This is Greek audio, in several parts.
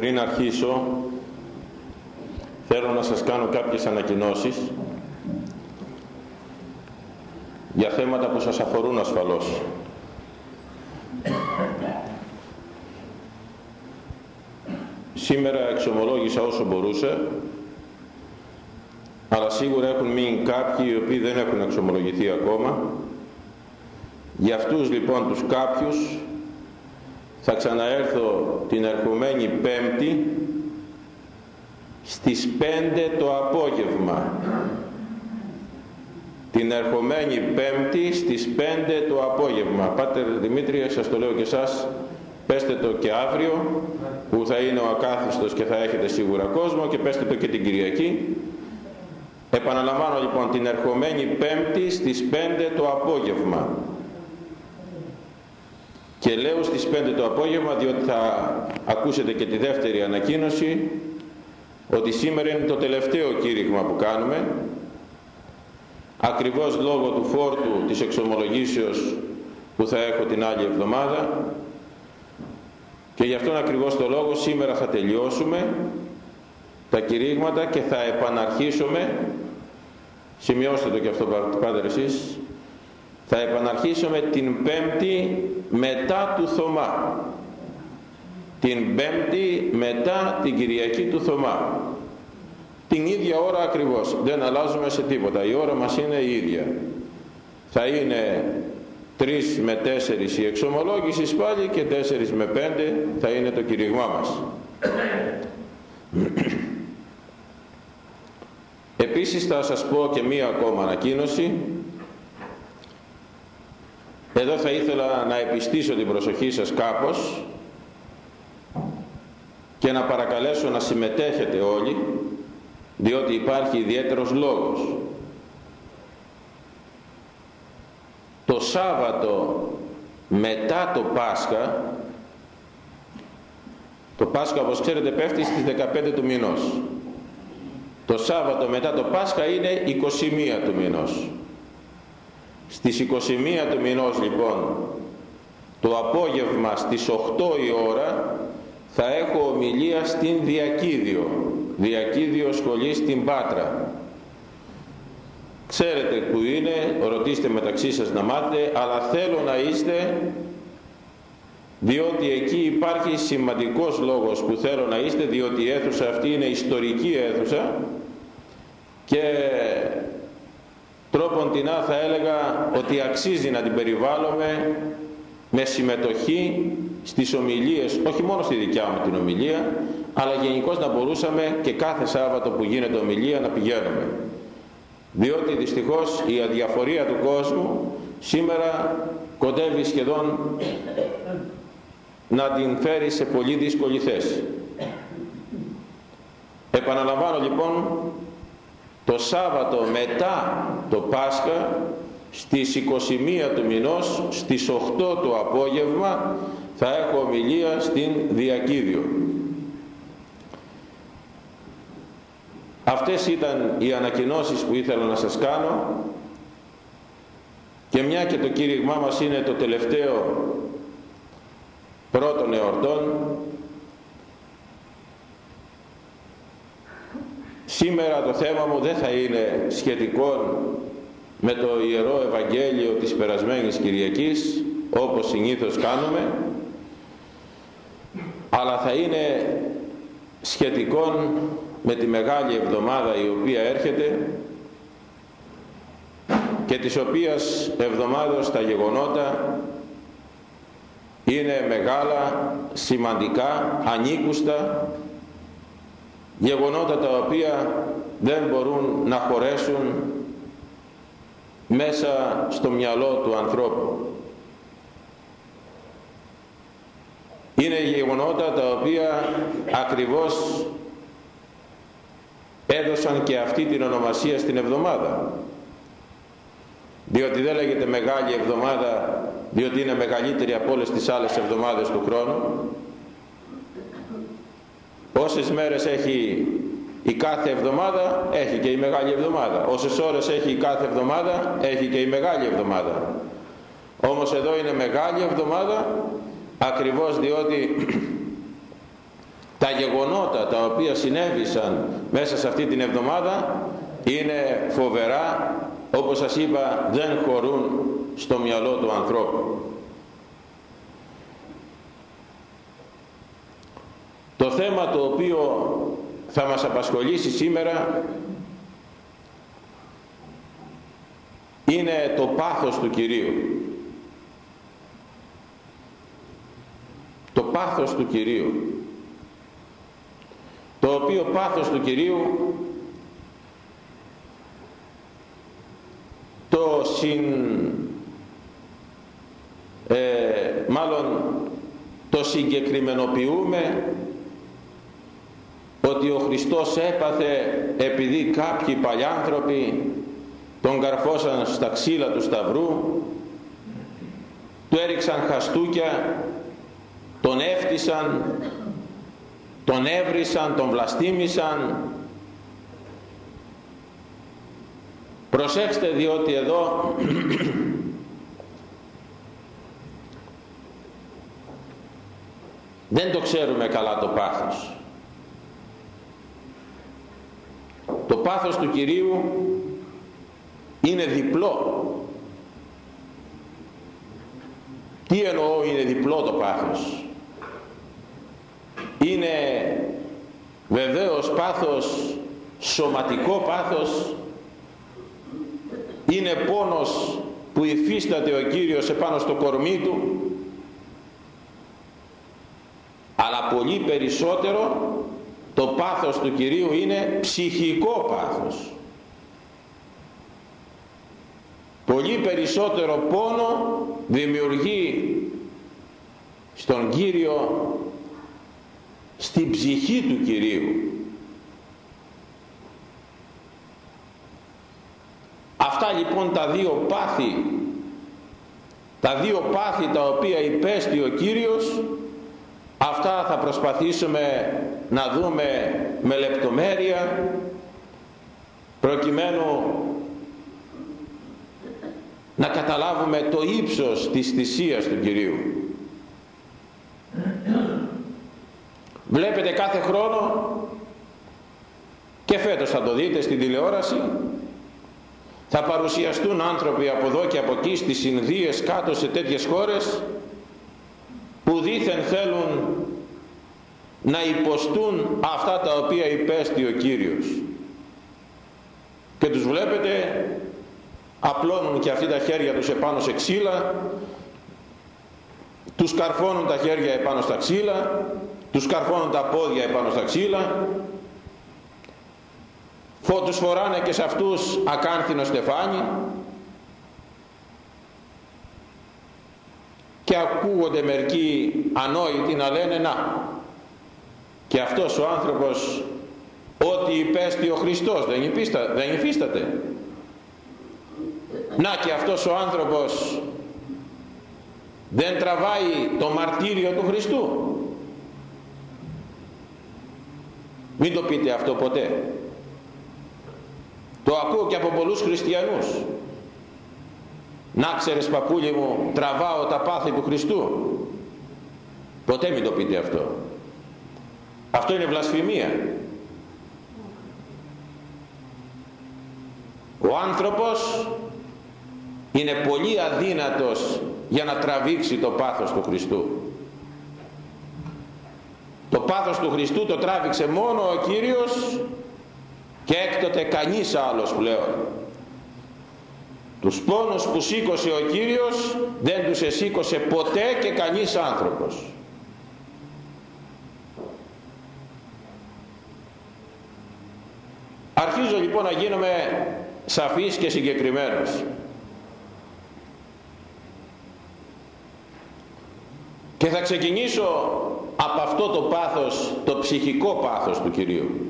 Πριν αρχίσω, θέλω να σας κάνω κάποιες ανακοινώσεις για θέματα που σας αφορούν ασφαλώς. Σήμερα εξομολόγησα όσο μπορούσα, αλλά σίγουρα έχουν μείνει κάποιοι οι οποίοι δεν έχουν εξομολογηθεί ακόμα. Για αυτούς λοιπόν τους κάποιους θα ξαναέρθω την ερχομένη Πέμπτη στις 5 το απόγευμα. Την ερχομένη Πέμπτη στις 5 το απόγευμα. Πάτερ Δημήτρη σας το λέω και εσάς πέστε το και αύριο που θα είναι ο ακάθιστος και θα έχετε σίγουρα κόσμο και πέστε το και την Κυριακή. Επαναλαμβάνω λοιπόν την ερχομένη Πέμπτη στις 5 το απόγευμα και λέω στις 5 το απόγευμα διότι θα ακούσετε και τη δεύτερη ανακοίνωση ότι σήμερα είναι το τελευταίο κήρυγμα που κάνουμε ακριβώς λόγω του φόρτου της εξομολογήσεως που θα έχω την άλλη εβδομάδα. Και γι' αυτόν ακριβώς το λόγο σήμερα θα τελειώσουμε τα κηρύγματα και θα επαναρχίσουμε. Σημειώστε το και αυτό πάτερ εσείς θα επαναρχίσουμε την Πέμπτη μετά του Θωμά. Την Πέμπτη μετά την Κυριακή του Θωμά. Την ίδια ώρα ακριβώς. Δεν αλλάζουμε σε τίποτα. Η ώρα μας είναι η ίδια. Θα είναι 3 με 4 η εξομολόγησης πάλι και 4 με 5 θα είναι το κηρυγμά μας. Επίσης θα σας πω και μία ακόμα ανακοίνωση εδώ θα ήθελα να επιστήσω την προσοχή σας κάπως και να παρακαλέσω να συμμετέχετε όλοι διότι υπάρχει ιδιαίτερος λόγος. Το Σάββατο μετά το Πάσχα το Πάσχα όπως ξέρετε πέφτει στις 15 του μηνός το Σάββατο μετά το Πάσχα είναι 21 του μηνός στις 21 του μηνός λοιπόν το απόγευμα στις 8 η ώρα θα έχω ομιλία στην Διακίδιο. Διακίδιο σχολή στην Πάτρα. Ξέρετε που είναι ρωτήστε μεταξύ σας να μάθετε αλλά θέλω να είστε διότι εκεί υπάρχει σημαντικός λόγος που θέλω να είστε διότι η αίθουσα αυτή είναι ιστορική αίθουσα και τρόπον την θα έλεγα ότι αξίζει να την περιβάλλουμε με συμμετοχή στις ομιλίες, όχι μόνο στη δικιά μου την ομιλία, αλλά γενικώς να μπορούσαμε και κάθε Σάββατο που γίνεται ομιλία να πηγαίνουμε. Διότι δυστυχώς η αδιαφορία του κόσμου σήμερα κοντεύει σχεδόν να την φέρει σε πολύ δύσκολη θέση. Επαναλαμβάνω λοιπόν το Σάββατο μετά το Πάσχα στις 21 του μηνός στις 8 το απόγευμα θα έχω ομιλία στην Διακίδιο. Αυτές ήταν οι ανακοινώσεις που ήθελα να σας κάνω και μια και το κήρυγμά μας είναι το τελευταίο πρώτων εορτών Σήμερα το θέμα μου δεν θα είναι σχετικό με το Ιερό Ευαγγέλιο της περασμένης Κυριακής όπως συνήθως κάνουμε αλλά θα είναι σχετικό με τη Μεγάλη Εβδομάδα η οποία έρχεται και της οποίας εβδομάδος τα γεγονότα είναι μεγάλα, σημαντικά, ανήκουστα γεγονότα τα οποία δεν μπορούν να χωρέσουν μέσα στο μυαλό του ανθρώπου. Είναι γεγονότα τα οποία ακριβώς έδωσαν και αυτή την ονομασία στην εβδομάδα. Διότι δεν λέγεται Μεγάλη Εβδομάδα διότι είναι μεγαλύτερη από όλες τις άλλες εβδομάδες του χρόνου Όσες μέρες έχει η κάθε εβδομάδα, έχει και η Μεγάλη Εβδομάδα. Όσες ώρες έχει η κάθε εβδομάδα, έχει και η Μεγάλη Εβδομάδα. Όμως εδώ είναι Μεγάλη Εβδομάδα, ακριβώς διότι τα γεγονότα τα οποία συνέβησαν μέσα σε αυτή την εβδομάδα είναι φοβερά όπως σας είπα δεν χωρούν στο μυαλό του ανθρώπου το θέμα το οποίο θα μας απασχολήσει σήμερα είναι το πάθος του Κυρίου. Το πάθος του Κυρίου. Το οποίο πάθος του Κυρίου το συν ε, μάλλον το συγκεκριμενοποιούμε ότι ο Χριστός έπαθε επειδή κάποιοι παλιάνθρωποι τον καρφώσαν στα ξύλα του σταυρού του έριξαν χαστούκια τον έφτισαν τον έβρισαν, τον βλαστήμησαν. Προσέξτε διότι εδώ δεν το ξέρουμε καλά το πάθος το πάθος του Κυρίου είναι διπλό. Τι εννοώ είναι διπλό το πάθος; Είναι βεβαίως πάθος σωματικό πάθος; Είναι πόνος που υφίσταται ο Κύριος επάνω στο κορμί του; Αλλά πολύ περισσότερο το πάθος του Κυρίου είναι ψυχικό πάθος. Πολύ περισσότερο πόνο δημιουργεί στον Κύριο στην ψυχή του Κυρίου. Αυτά λοιπόν τα δύο πάθη τα δύο πάθη τα οποία υπέστη ο Κύριος αυτά θα προσπαθήσουμε να δούμε με λεπτομέρεια προκειμένου να καταλάβουμε το ύψος της θυσίας του Κυρίου. Βλέπετε κάθε χρόνο και φέτος θα το δείτε στην τηλεόραση θα παρουσιαστούν άνθρωποι από εδώ και από εκεί στις Ινδίες κάτω σε τέτοιες χώρες που δήθεν θέλουν να υποστούν αυτά τα οποία υπέστη ο Κύριος. Και τους βλέπετε απλώνουν και αυτοί τα χέρια τους επάνω σε ξύλα τους καρφώνουν τα χέρια επάνω στα ξύλα τους καρφώνουν τα πόδια επάνω στα ξύλα τους φοράνε και σε αυτούς ακάνθινο στεφάνι και ακούγονται μερικοί ανόητοι να λένε να και αυτός ο άνθρωπος ότι υπέστη ο Χριστός δεν, υφίστα, δεν υφίσταται να και αυτός ο άνθρωπος δεν τραβάει το μαρτύριο του Χριστού μην το πείτε αυτό ποτέ. Το ακούω και από πολλούς χριστιανούς να ξέρεις παππούλι μου τραβάω τα πάθη του Χριστού. Ποτέ μην το πείτε αυτό. Αυτό είναι βλασφημία. Ο άνθρωπος είναι πολύ αδύνατος για να τραβήξει το πάθος του Χριστού. Το πάθος του Χριστού το τράβηξε μόνο ο Κύριος και έκτοτε κανείς άλλος πλέον τους πόνους που σήκωσε ο Κύριος δεν τους εσήκωσε ποτέ και κανείς άνθρωπος. Αρχίζω λοιπόν να γίνομαι σαφής και συγκεκριμένος. Και θα ξεκινήσω από αυτό το πάθος το ψυχικό πάθος του Κυρίου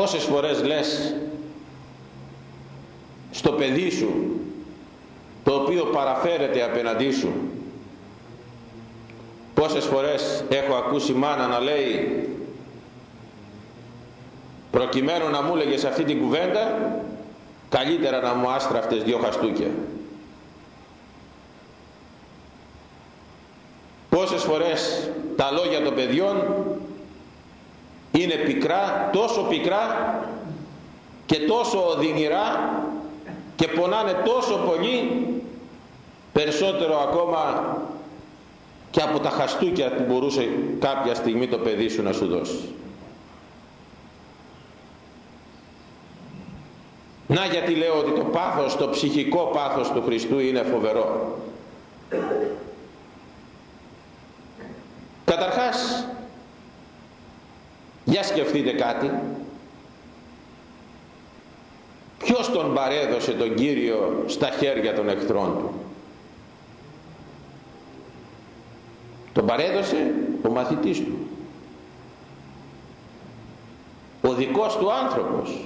Πόσες φορές λες στο παιδί σου το οποίο παραφέρεται απέναντί σου πόσες φορές έχω ακούσει μάνα να λέει προκειμένου να μου έλεγες αυτή την κουβέντα καλύτερα να μου άστραφτες δυο χαστούκια πόσες φορές τα λόγια των παιδιών είναι πικρά, τόσο πικρά και τόσο οδυνηρά και πονάνε τόσο πολύ περισσότερο ακόμα και από τα χαστούκια που μπορούσε κάποια στιγμή το παιδί σου να σου δώσει. Να γιατί λέω ότι το πάθος, το ψυχικό πάθος του Χριστού είναι φοβερό. Καταρχάς, για σκεφτείτε κάτι. Ποιος τον παρέδωσε τον Κύριο στα χέρια των εχθρών του; Τον παρέδωσε ο μαθητής του. Ο δικός του άνθρωπος.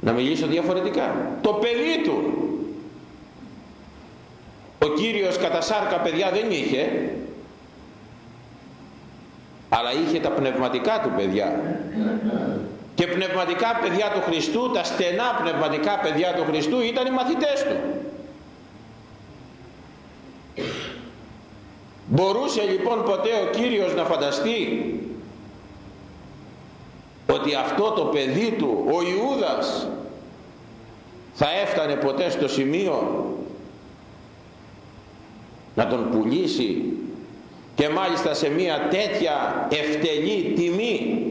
Να μιλήσω διαφορετικά. Το παιδί του. Ο Κύριος κατά σάρκα παιδιά δεν είχε. Αλλά είχε τα πνευματικά του παιδιά. Και πνευματικά παιδιά του Χριστού, τα στενά πνευματικά παιδιά του Χριστού ήταν οι μαθητές του. Μπορούσε λοιπόν ποτέ ο Κύριος να φανταστεί ότι αυτό το παιδί του, ο Ιούδας, θα έφτανε ποτέ στο σημείο να τον πουλήσει και μάλιστα σε μια τέτοια ευτελή τιμή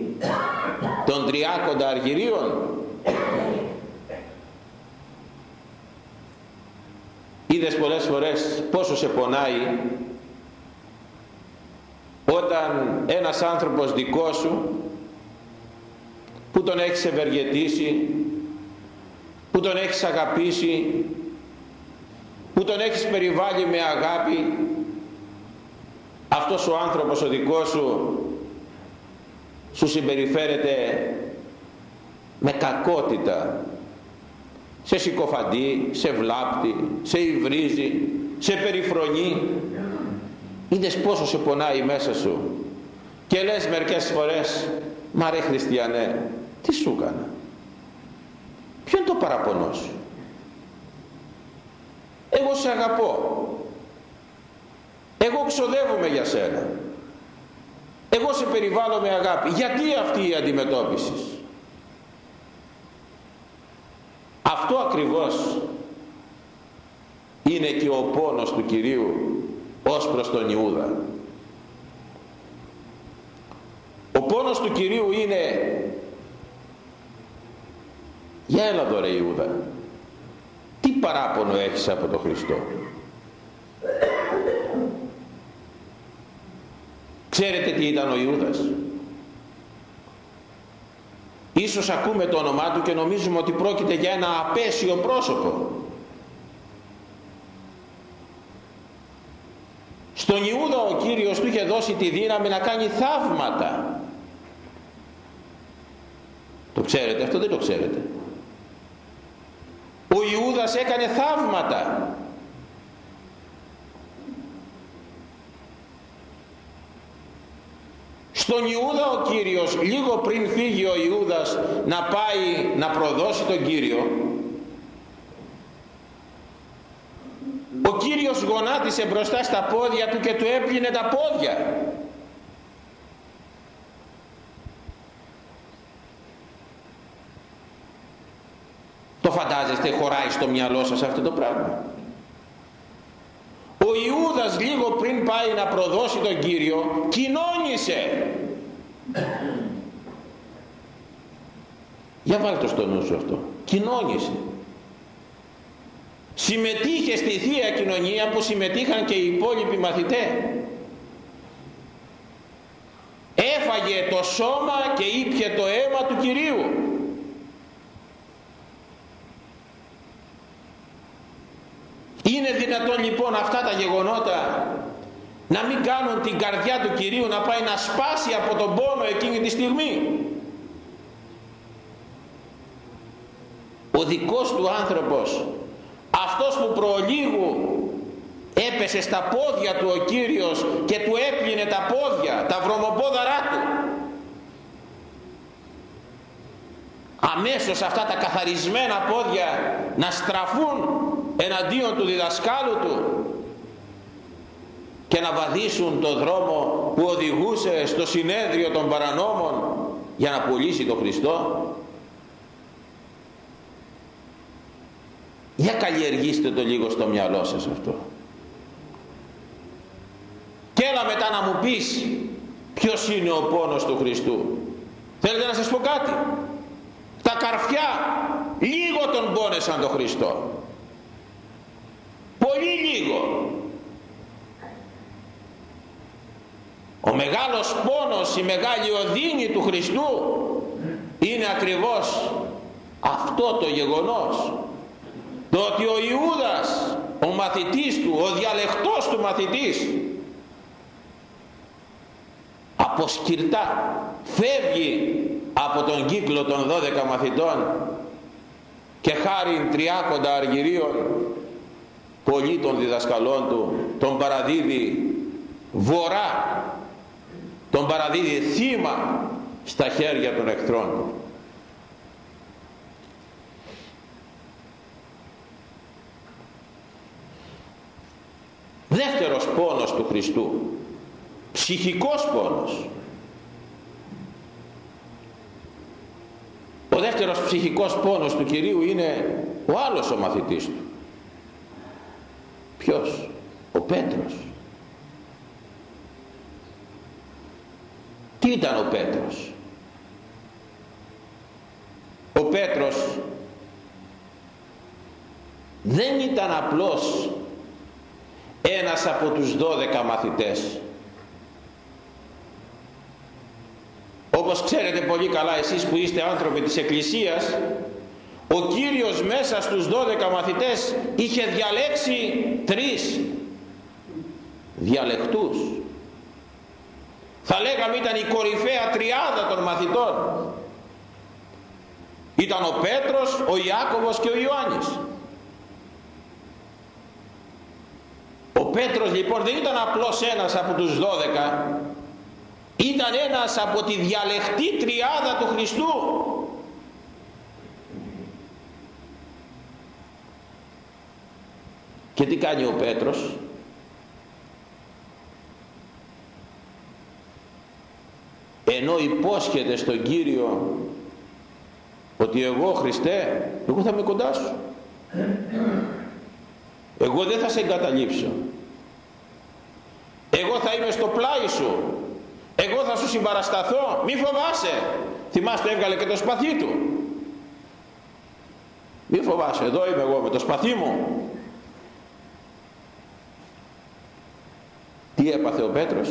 των τριάκοντα αργυρίων είδες πολλές φορές πόσο σε πονάει όταν ένας άνθρωπος δικός σου που τον έχεις ευεργετήσει που τον έχεις αγαπήσει που τον έχεις περιβάλει με αγάπη αυτός ο άνθρωπος ο δικός σου σου συμπεριφέρεται με κακότητα. Σε συκοφαντεί, σε βλάπτει, σε υβρίζει, σε περιφρονεί. Είδες πόσο σε πονάει μέσα σου. Και λες μερικές φορές μα ρε χριστιανέ τι σου έκανα; Ποιο είναι το παραπονός; Σου εγώ σε αγαπώ εγώ ξοδεύομαι για σένα. Εγώ σε περιβάλλω με αγάπη. Γιατί αυτή η αντιμετώπιση; Αυτό ακριβώς είναι και ο πόνος του Κυρίου ως προς τον Ιούδα. Ο πόνος του Κυρίου είναι για έλα εδώ ρε Ιούδα τι παράπονο έχεις από τον Χριστό; Ξέρετε τι ήταν ο Ιούδας; Ίσως ακούμε το όνομά του και νομίζουμε ότι πρόκειται για ένα απέσιο πρόσωπο Στον Ιούδα ο Κύριος του είχε δώσει τη δύναμη να κάνει θαύματα. Το ξέρετε αυτό δεν το ξέρετε. Ο Ιούδας έκανε θαύματα. Στον Ιούδα ο Κύριος λίγο πριν φύγει ο Ιούδας να πάει να προδώσει τον Κύριο ο Κύριος γονάτισε μπροστά στα πόδια του και του έπλυνε τα πόδια. Το φαντάζεστε χωράει στο μυαλό σας αυτό το πράγμα; Ο Ιούδας λίγο πριν πάει να προδώσει τον Κύριο κοινώνησε για βάλτε το στο νου σου αυτό. Κοινώνησε. Συμμετείχε στη Θεία Κοινωνία που συμμετείχαν και οι υπόλοιποι μαθητές. Έφαγε το σώμα και ήπια το αίμα του Κυρίου. Είναι δυνατόν λοιπόν αυτά τα γεγονότα να μην κάνουν την καρδιά του Κυρίου να πάει να σπάσει από τον πόνο εκείνη τη στιγμή ο δικός του άνθρωπος αυτός που προλίγου έπεσε στα πόδια του ο Κύριος και του έπλυνε τα πόδια, τα βρωμοπόδαρά του. Αμέσως αυτά τα καθαρισμένα πόδια να στραφούν εναντίον του διδασκάλου του και να βαδίσουν το δρόμο που οδηγούσε στο συνέδριο των παρανόμων για να πουλήσει τον Χριστό. Για καλλιεργήστε το λίγο στο μυαλό σας αυτό. Και έλα μετά να μου πεις ποιος είναι ο πόνος του Χριστού. Θέλετε να σας πω κάτι; Τα καρφιά λίγο τον πόνεσαν τον Χριστό. Πολύ λίγο ο μεγάλος πόνος η μεγάλη οδύνη του Χριστού είναι ακριβώς αυτό το γεγονός. Το ότι ο Ιούδας ο μαθητής του ο διαλεκτός του μαθητής αποσκυρτά φεύγει από τον κύκλο των 12 μαθητών και χάρη τριάκοντα αργυρίων πολλοί των διδασκαλών του τον παραδίδει βορρά τον παραδίδει θύμα στα χέρια των εχθρών. Του δεύτερος πόνος του Χριστού. Ψυχικός πόνος. Ο δεύτερος ψυχικός πόνος του Κυρίου είναι ο άλλος ο μαθητής του. Ποιος; Ο Πέτρος τι ήταν ο Πέτρος. Ο Πέτρος δεν ήταν απλώς ένας από τους δώδεκα μαθητές. Όπως ξέρετε πολύ καλά εσείς που είστε άνθρωποι της Εκκλησίας ο Κύριος μέσα στους 12 μαθητές είχε διαλέξει τρεις διαλεκτούς θα λέγαμε ήταν η κορυφαία τριάδα των μαθητών. Ήταν ο Πέτρος, ο Ιάκωβος και ο Ιωάννης. Ο Πέτρος λοιπόν δεν ήταν απλώς ένας από τους 12 ήταν ένας από τη διαλεχτή τριάδα του Χριστού. Και τι κάνει ο Πέτρος; Ενώ υπόσχεται στον Κύριο ότι εγώ Χριστέ εγώ θα είμαι κοντά σου. Εγώ δεν θα σε εγκαταλείψω. Εγώ θα είμαι στο πλάι σου. Εγώ θα σου συμπαρασταθώ. Μη φοβάσαι. Θυμάστε έβγαλε και το σπαθί του. Μη φοβάσαι. Εδώ είμαι εγώ με το σπαθί μου. Τι έπαθε ο Πέτρος;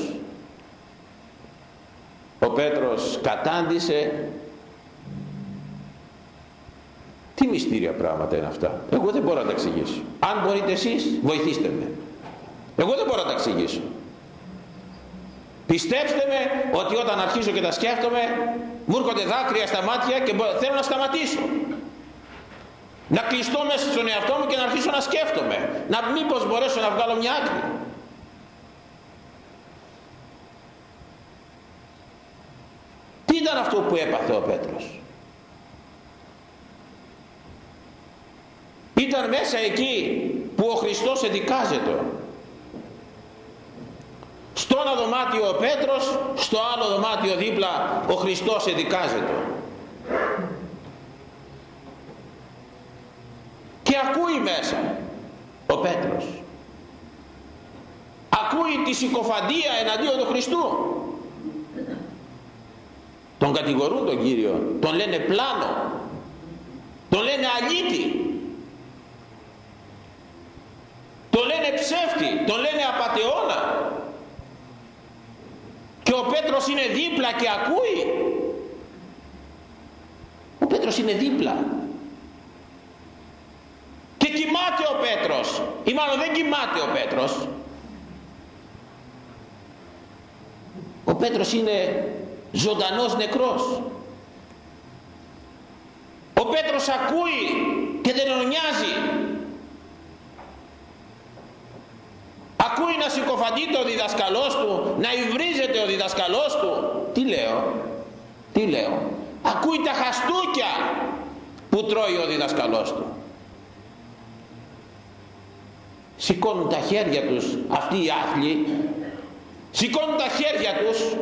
Ο Πέτρος κατάντησε τι μυστήρια πράγματα είναι αυτά εγώ δεν μπορώ να τα εξηγήσω αν μπορείτε εσείς βοηθήστε με εγώ δεν μπορώ να τα εξηγήσω Πιστέψτε με ότι όταν αρχίζω και τα σκέφτομαι μου έρχονται δάκρυα στα μάτια και θέλω να σταματήσω. Να κλειστώ μέσα στον εαυτό μου και να αρχίσω να σκέφτομαι. Να μήπως μπορέσω να βγάλω μια άκρη. Ήταν αυτό που έπαθε ο Πέτρος. Ήταν μέσα εκεί που ο Χριστός εδικάζεται. Στο ένα δωμάτιο ο Πέτρος στο άλλο δωμάτιο δίπλα ο Χριστός εδικάζεται. Και ακούει μέσα ο Πέτρος. Ακούει τη συκοφαντία εναντίον του Χριστού τον κατηγορούν τον Κύριο. Τον λένε πλάνο. Τον λένε αλήτη. Τον λένε ψεύτη. Τον λένε απατεώνα και ο Πέτρος είναι δίπλα και ακούει. Ο Πέτρος είναι δίπλα. Και κοιμάται ο Πέτρος. Ή μάλλον δεν κοιμάται ο Πέτρος. Ο Πέτρος είναι ζωντανός νεκρός. Ο Πέτρος ακούει και δεν νοιάζει. Ακούει να συκοφαντείται ο διδασκαλός του να υβρίζεται ο διδασκαλός του. Τι λέω τι λέω. Ακούει τα χαστούκια που τρώει ο διδασκαλός του. Σηκώνουν τα χέρια τους αυτοί οι άθλοι. Σηκώνουν τα χέρια τους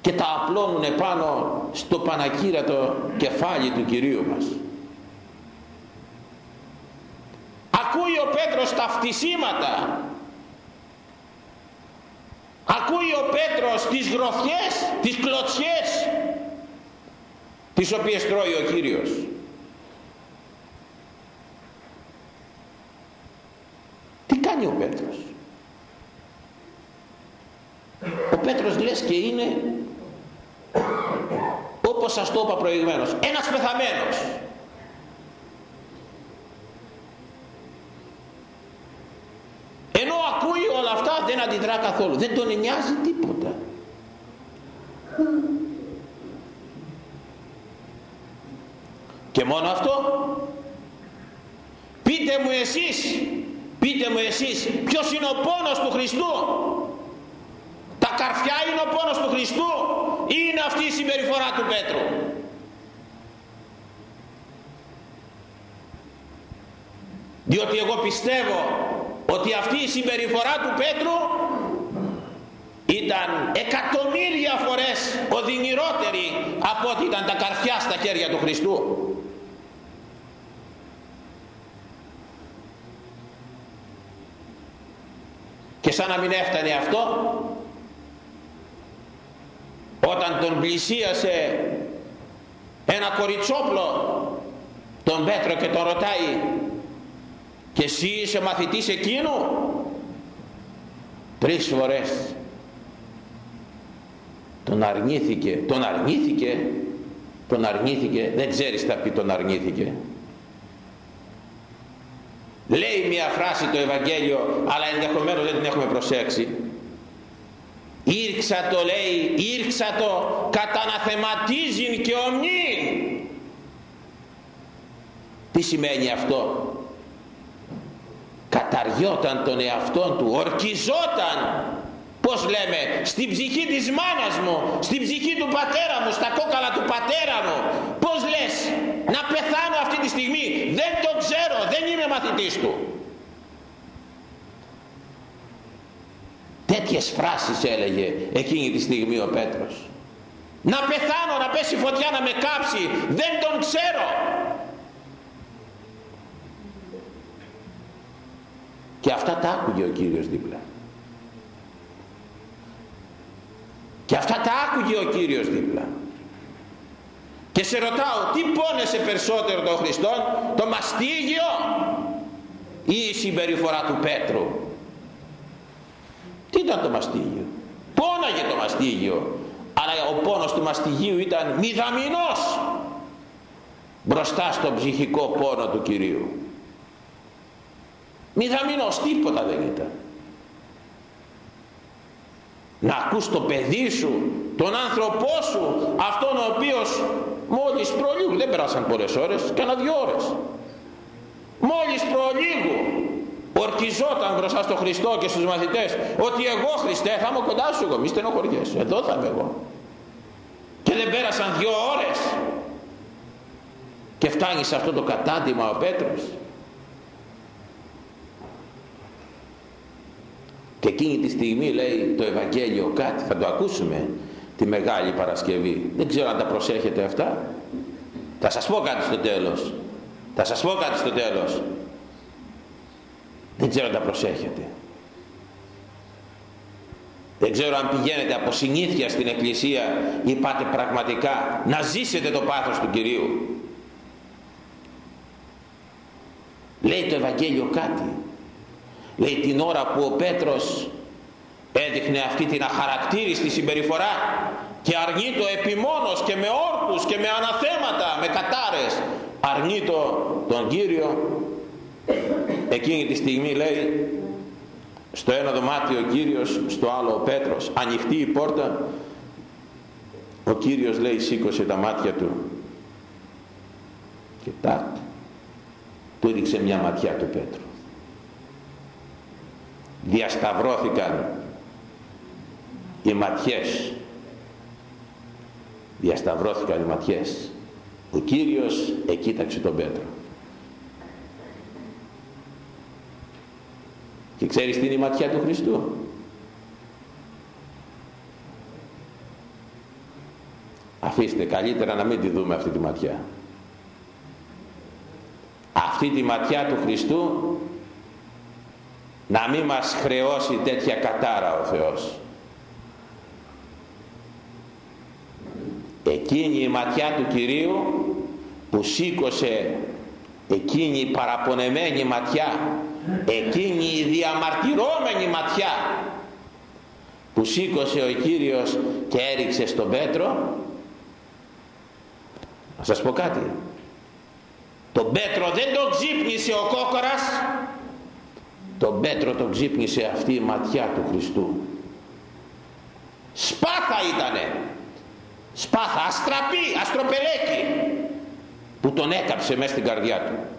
και τα απλώνουν πάνω στο πανακύρατο κεφάλι του Κυρίου μας. Ακούει ο Πέτρος τα φτισήματα. Ακούει ο Πέτρος τις γροθιές τις κλωτσιές τις οποίες τρώει ο Κύριος. Τι κάνει ο Πέτρος; Ο Πέτρος λες και είναι όπως σας το είπα προηγουμένως ένας πεθαμένος. Ενώ ακούει όλα αυτά δεν αντιδρά καθόλου δεν τον νοιάζει τίποτα. Και μόνο αυτό. Πείτε μου εσείς πείτε μου εσείς ποιος είναι ο πόνος του Χριστού; Τα καρφιά είναι ο πόνος του Χριστού; ή είναι αυτή η συμπεριφορά του Πέτρου. Διότι εγώ πιστεύω ότι αυτή η συμπεριφορά του Πέτρου ήταν εκατομμύρια φορές οδυνηρότερη από ό,τι ήταν τα καρφιά στα χέρια του Χριστού. Και σαν να μην έφτανε αυτό όταν τον πλησίασε ένα κοριτσόπλο τον Πέτρο και τον ρωτάει και εσύ είσαι μαθητής εκείνου; Τρεις φορές τον αρνήθηκε τον αρνήθηκε τον αρνήθηκε δεν ξέρεις θα πει τον αρνήθηκε λέει μια φράση το Ευαγγέλιο αλλά ενδεχομένως δεν την έχουμε προσέξει ήρξα το λέει ήρξα το καταναθεματίζειν και ομνήν. Τι σημαίνει αυτό; Καταριόταν τον εαυτόν του ορκιζόταν. Πως λέμε στην ψυχή της μάνας μου στην ψυχή του πατέρα μου στα κόκαλα του πατέρα μου. Πως λες να πεθάνω αυτή τη στιγμή; Δεν το ξέρω δεν είμαι μαθητής του τέτοιες φράσεις έλεγε εκείνη τη στιγμή ο Πέτρος. Να πεθάνω να πέσει φωτιά να με κάψει δεν τον ξέρω. Και αυτά τα άκουγε ο Κύριος δίπλα. Και αυτά τα άκουγε ο Κύριος δίπλα. Και σε ρωτάω τι πόνεσε περισσότερο τον Χριστό το μαστίγιο ή η συμπεριφορά του Πέτρου; Τι ήταν το μαστίγιο; Πόναγε το μαστίγιο. Αλλά ο πόνος του μαστιγίου ήταν μηδαμινός. Μπροστά στον ψυχικό πόνο του Κυρίου. Μηδαμινός τίποτα δεν ήταν. Να ακούς το παιδί σου τον άνθρωπό σου αυτόν ο οποίος μόλις προλίγου δεν περάσαν πολλές ώρες κάνα δυο ώρες. Μόλις προλίγου ορκιζόταν μπροστά στο Χριστό και στους μαθητές ότι εγώ Χριστέ θα είμαι κοντά σου εγώ μη στενοχωριέσαι εδώ θα είμαι εγώ και δεν πέρασαν δυο ώρες. Και φτάνει σε αυτό το κατάντημα ο Πέτρος. Και εκείνη τη στιγμή λέει το Ευαγγέλιο κάτι θα το ακούσουμε τη Μεγάλη Παρασκευή. Δεν ξέρω αν τα προσέχετε αυτά. Θα σας πω κάτι στο τέλος. Θα σας πω κάτι στο τέλος δεν ξέρω αν τα προσέχετε. Δεν ξέρω αν πηγαίνετε από συνήθεια στην εκκλησία ή πάτε πραγματικά να ζήσετε το πάθος του Κυρίου. Λέει το Ευαγγέλιο κάτι. Λέει την ώρα που ο Πέτρος έδειχνε αυτή την αχαρακτήριστη συμπεριφορά και αρνεί το επιμόνος και με όρκους και με αναθέματα, με κατάρες αρνεί το τον Κύριο εκείνη τη στιγμή λέει στο ένα δωμάτιο ο Κύριος στο άλλο ο Πέτρος. Ανοιχτή η πόρτα ο Κύριος λέει σήκωσε τα μάτια του και τα του έδειξε μια ματιά του Πέτρου. Διασταυρώθηκαν οι ματιές. Διασταυρώθηκαν οι ματιές. Ο Κύριος εκοίταξε τον Πέτρο Και ξέρεις τι είναι η ματιά του Χριστού; Αφήστε καλύτερα να μην τη δούμε αυτή τη ματιά. Αυτή τη ματιά του Χριστού να μην μας χρεώσει τέτοια κατάρα ο Θεός. Εκείνη η ματιά του Κυρίου που σήκωσε εκείνη η παραπονεμένη ματιά εκείνη η διαμαρτυρώμενη ματιά που σήκωσε ο Κύριος και έριξε στον Πέτρο να σας πω κάτι. Τον Πέτρο δεν τον ξύπνησε ο κόκορας τον Πέτρο τον ξύπνησε αυτή η ματιά του Χριστού. Σπάθα ήτανε. Σπάθα αστραπή, αστροπελέκι που τον έκαψε μέσα στην καρδιά του.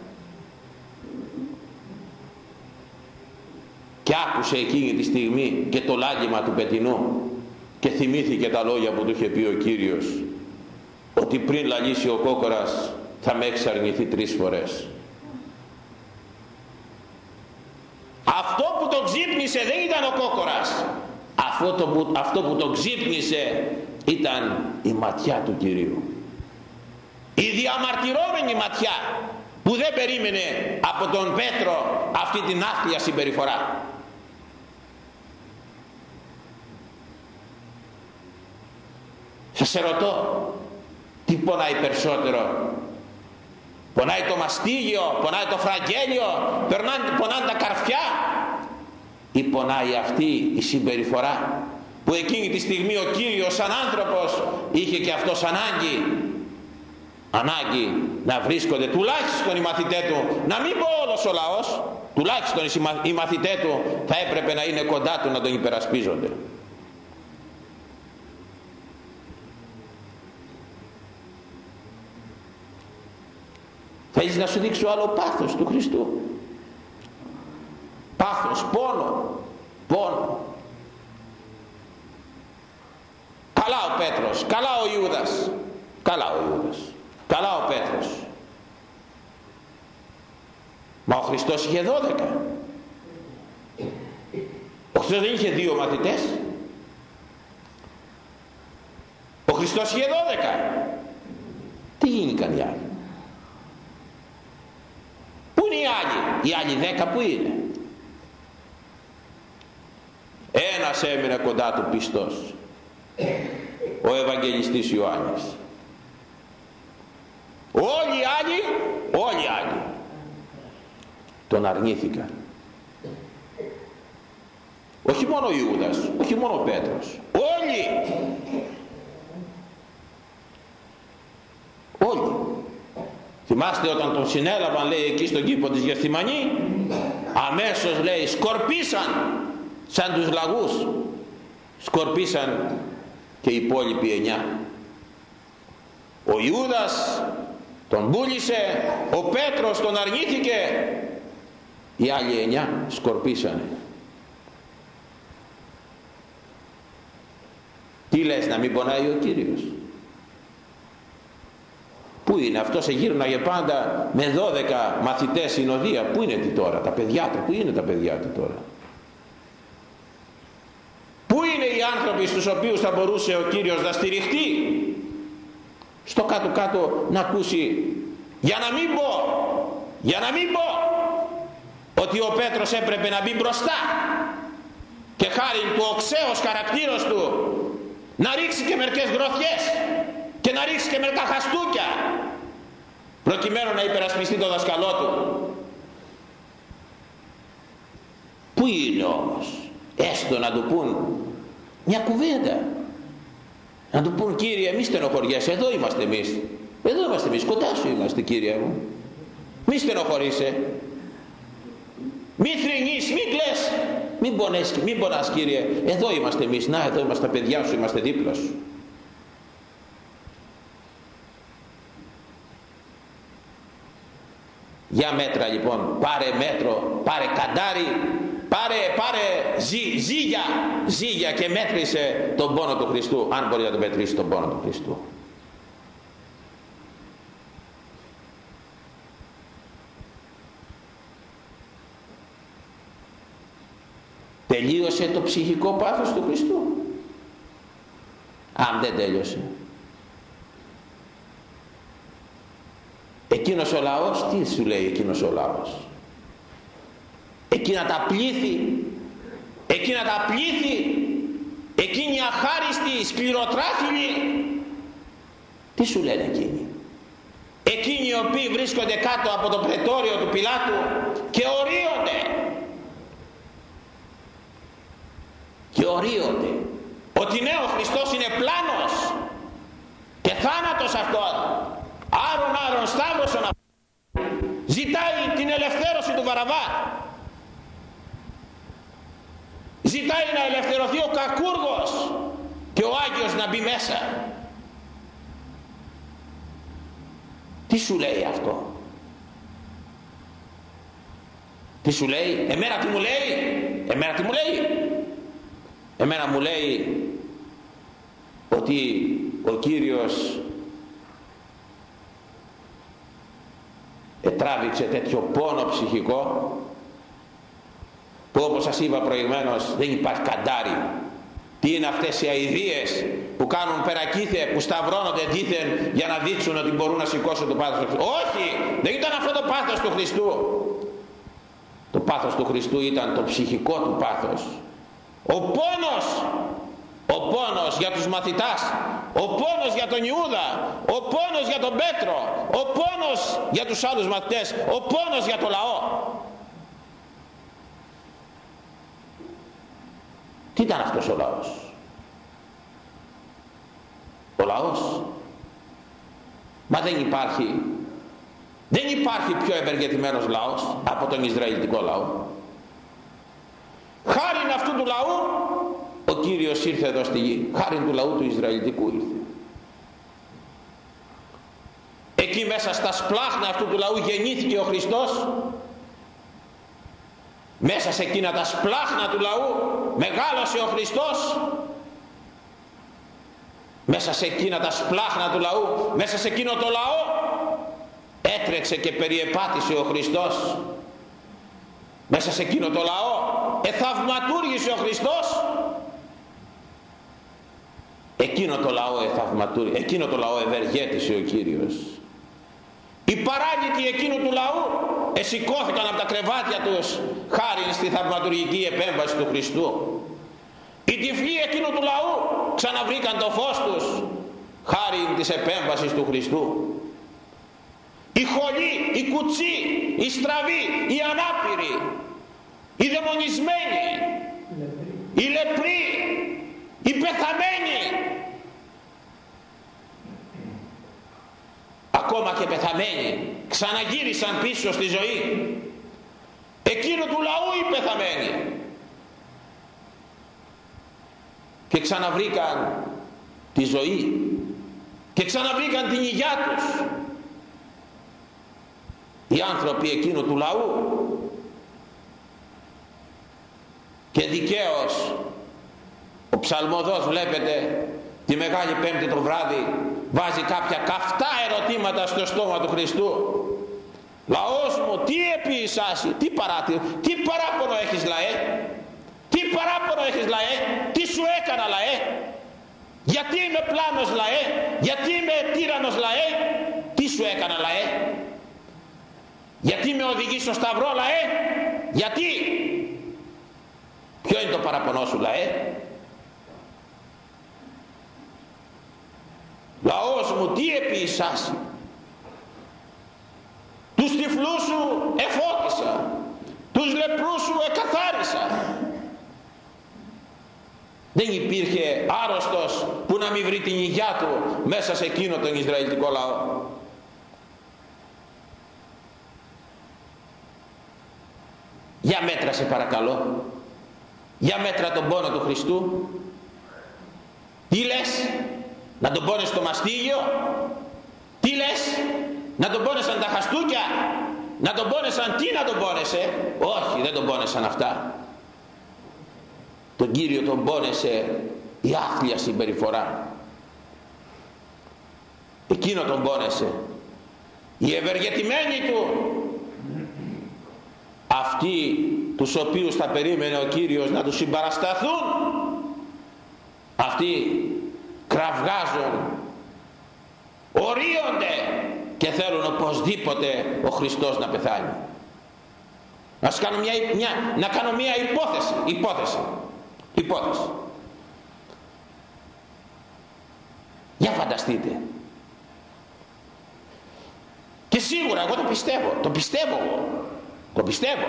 Και άκουσε εκείνη τη στιγμή και το λάγιμα του πετινού και θυμήθηκε τα λόγια που του είχε πει ο Κύριος ότι πριν λαλήσει ο κόκορας θα με εξαρνηθεί τρεις φορές. Αυτό που τον ξύπνησε δεν ήταν ο κόκορας. Αυτό, που, αυτό που τον ξύπνησε ήταν η ματιά του Κυρίου η διαμαρτυρώμενη ματιά που δεν περίμενε από τον Πέτρο αυτή την άθλια συμπεριφορά Σας ερωτώ, τι πονάει περισσότερο; Πονάει το μαστίγιο, πονάει το φραγγέλιο, πονάνε τα καρφιά; Ή πονάει αυτή η συμπεριφορά που εκείνη τη στιγμή ο Κύριος σαν άνθρωπος είχε και αυτός ανάγκη ανάγκη να βρίσκονται τουλάχιστον οι μαθητές του να μην πω όλος ο λαός τουλάχιστον οι μαθητές του θα έπρεπε να είναι κοντά του να τον υπερασπίζονται Θέλεις να σου δείξω άλλο πάθος του Χριστού. Πάθος, πόνο, πόνο. Καλά ο Πέτρος, καλά ο Ιούδας, καλά ο Ιούδας, καλά ο Πέτρος. Μα ο Χριστός είχε δώδεκα. Ο Χριστός δεν είχε δύο μαθητές. Ο Χριστός είχε δώδεκα. Τι γίνηκαν οι άλλοι είναι οι άλλοι, οι άλλοι δέκα που είναι; Ένας έμεινε κοντά του πιστός, ο Ευαγγελιστής Ιωάννης. Όλοι οι άλλοι, όλοι οι άλλοι, τον αρνήθηκαν. Όχι μόνο ο Ιούδας, όχι μόνο ο Πέτρος, όλοι. Όλοι. Θυμάστε όταν τον συνέλαβαν λέει εκεί στον κήπο της Γεθυμανή αμέσως λέει σκορπίσαν σαν τους λαγούς σκορπίσαν και οι υπόλοιποι εννιά. Ο Ιούδας τον πούλησε, ο Πέτρος τον αρνήθηκε, οι άλλοι εννιά σκορπίσανε. Τι λες να μην πονάει ο Κύριος; Πού είναι αυτός εγύρναγε πάντα με 12 μαθητές συνοδεία. Πού είναι τι τώρα, τα παιδιά του, πού είναι τα παιδιά του τώρα; Πού είναι οι άνθρωποι στους οποίους θα μπορούσε ο Κύριος να στηριχτεί; Στο κάτω κάτω να ακούσει για να μην πω, για να μην πω ότι ο Πέτρος έπρεπε να μπει μπροστά και χάρη του οξέως χαρακτήρος του να ρίξει και μερικές γροθιές και να ρίξει και μερικά χαστούκια προκειμένου να υπερασπιστεί το δασκαλό του Πού είναι όμως έστω να του πούν μια κουβέντα να του πούν κύριε μη στενοχωριέσαι εδώ είμαστε εμείς. Εδώ είμαστε εμείς κοντά σου είμαστε κύριε μου. Μη στενοχωρείσαι. Μη θρυνείς, μη κλαις. Μην πονές, μην πονάς κύριε. Εδώ είμαστε εμείς, να εδώ είμαστε τα παιδιά σου είμαστε δίπλα σου Για μέτρα λοιπόν, πάρε μέτρο, πάρε καντάρι, πάρε, πάρε ζή, ζύγια, ζύγια και μέτρησε τον πόνο του Χριστού, αν μπορεί να τον μετρήσει τον πόνο του Χριστού. τελείωσε το ψυχικό πάθος του Χριστού αν δεν τέλειωσε εκείνος ο λαός τι σου λέει εκείνος ο λαός; Εκείνα τα πλήθη εκείνα τα πλήθη εκείνοι αχάριστοι σκληροτράχυλοι τι σου λένε εκείνοι; Εκείνοι οι οποίοι βρίσκονται κάτω από το πρετόριο του Πιλάτου και ορίονται. Και ορίονται ότι ναι ο Χριστός είναι πλάνος και θάνατος αυτόν. Άρον άρον σταύρωσον ζητάει την ελευθέρωση του Βαραβά ζητάει να ελευθερωθεί ο κακούργος και ο Άγιος να μπει μέσα. Τι σου λέει αυτό; Τι σου λέει; Εμένα τι μου λέει; Εμένα τι μου λέει; Εμένα μου λέει ότι ο Κύριος ετράβηξε τέτοιο πόνο ψυχικό που όπως σας είπα προηγουμένως δεν υπάρχει καντάρι τι είναι αυτές οι αηδίες που κάνουν περακύθε, που σταυρώνονται δίθεν για να δείξουν ότι μπορούν να σηκώσουν το πάθος τους; Χριστού. Όχι, δεν ήταν αυτό το πάθος του Χριστού. Το πάθος του Χριστού ήταν το ψυχικό του πάθος. Ο πόνος, ο πόνος για τους μαθητάς, ο πόνος για τον Ιούδα, ο πόνος για τον Πέτρο, ο πόνος για τους άλλους μαθητές, ο πόνος για το λαό. Τι ήταν αυτός ο λαός; Ο λαός; Μα δεν υπάρχει, δεν υπάρχει πιο ευεργετημένος λαός από τον Ισραηλιτικό λαό. Χάρη αυτού του λαού ο Κύριος ήρθε εδώ στη γη. Χάρη του λαού του Ισραηλιτικού ήρθε. Εκεί μέσα στα σπλάχνα αυτού του λαού γεννήθηκε ο Χριστός μέσα σε εκείνα τα σπλάχνα του λαού μεγάλωσε ο Χριστός μέσα σε εκείνα τα σπλάχνα του λαού μέσα σε εκείνο το λαό. Έτρεξε και περιεπάτησε ο Χριστός μέσα σε εκείνο το λαό. Εθαυματούργησε ο Χριστός. Εκείνο το λαό εθαυματούργησε εκείνο το λαό ευεργέτησε ο Κύριος. Οι παράγητοι εκείνου του λαού εσηκώθηκαν από τα κρεβάτια τους χάρη στη θαυματουργική επέμβαση του Χριστού. Οι τυφλοί εκείνου του λαού ξαναβρήκαν το φως τους χάρη της επέμβασης του Χριστού. Οι χολοί, οι κουτσοί, οι στραβοί, οι ανάπηροι, οι δαιμονισμένοι, οι λεπροί, οι πεθαμένοι. Ακόμα και πεθαμένοι ξαναγύρισαν πίσω στη ζωή. Εκείνου του λαού οι πεθαμένοι και ξαναβρήκαν τη ζωή. Και ξαναβρήκαν την υγειά τους. Οι άνθρωποι εκείνου του λαού. Και δικαίως ο ψαλμοδός βλέπετε τη Μεγάλη Πέμπτη το βράδυ βάζει κάποια καυτά ερωτήματα στο στόμα του Χριστού. Λαός μου τι επιεισάσει τι, παράτη, τι παράπονο έχεις λαέ; Τι παράπονο έχεις λαέ; Τι σου έκανα λαέ; Γιατί είμαι πλάνος λαέ; Γιατί είμαι τύρανος λαέ; Τι σου έκανα λαέ; Γιατί με οδηγείς στο σταυρό λαέ; Γιατί; Ποιο είναι το παραπονό σου λαέ; Λαός μου τι επιεισάσει τους τυφλούς σου εφώτισα. Τους λεπρούς σου εκαθάρισα δεν υπήρχε άρρωστος που να μην βρει την υγειά του μέσα σε εκείνο τον Ισραηλιτικό λαό. Για μέτρα σε παρακαλώ. Για μέτρα τον πόνο του Χριστού. Τι λες να τον πόνες στο μαστίγιο; Τι λες να τον πόνεσαν τα χαστούκια; Να τον πόνεσαν τι να τον πόνεσε; Όχι δεν τον πόνεσαν αυτά τον Κύριο τον πόνεσε η άθλια συμπεριφορά. Εκείνο τον πόνεσε. Η ευεργετημένη του. Αυτοί τους οποίους θα περίμενε ο Κύριος να τους συμπαρασταθούν αυτοί κραυγάζουν ορίονται και θέλουν οπωσδήποτε ο Χριστός να πεθάνει. Να κάνω μια, μια, να κάνω μια υπόθεση υπόθεση υπόθεση για φανταστείτε. Και σίγουρα εγώ το πιστεύω το πιστεύω εγώ. Το πιστεύω.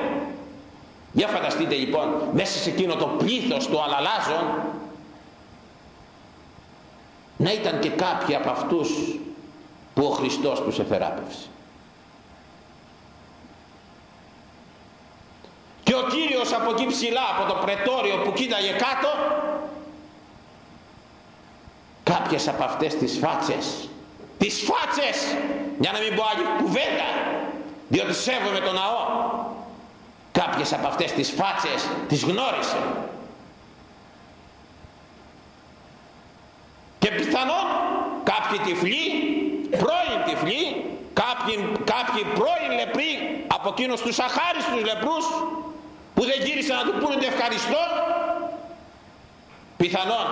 Για φανταστείτε λοιπόν μέσα σε εκείνο το πλήθος του αλαλάζων να ήταν και κάποιοι από αυτούς που ο Χριστός τους εθεράπευσε. Και ο Κύριος από εκεί ψηλά, από το πρετόριο που κοίταγε κάτω, κάποιες από αυτές τις φάτσες, τις φάτσες, για να μην πω άλλη κουβέντα, διότι σέβομαι τον ναό, κάποιες από αυτές τις φάτσες τις γνώρισε. Και πιθανόν κάποιοι τυφλοί πρώην τυφλοί, κάποιοι, κάποιοι πρώην λεπροί από εκείνους τους αχάριστους λεπρούς που δεν γύρισαν να του πούνε ευχαριστώ πιθανόν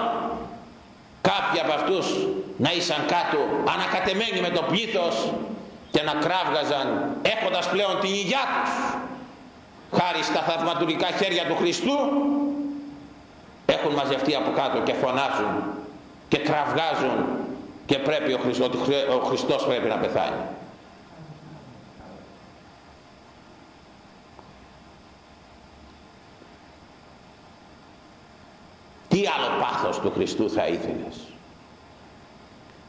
κάποιοι από αυτούς να ήσαν κάτω ανακατεμένοι με το πλήθος και να κράβγαζαν έχοντας πλέον την υγειά τους χάρη στα θαυματουργικά χέρια του Χριστού έχουν μαζευτεί από κάτω και φωνάζουν και κραυγάζουν και πρέπει ο Χριστός, ο Χριστός πρέπει να πεθάνει. Τι άλλο πάθος του Χριστού θα ήθελες;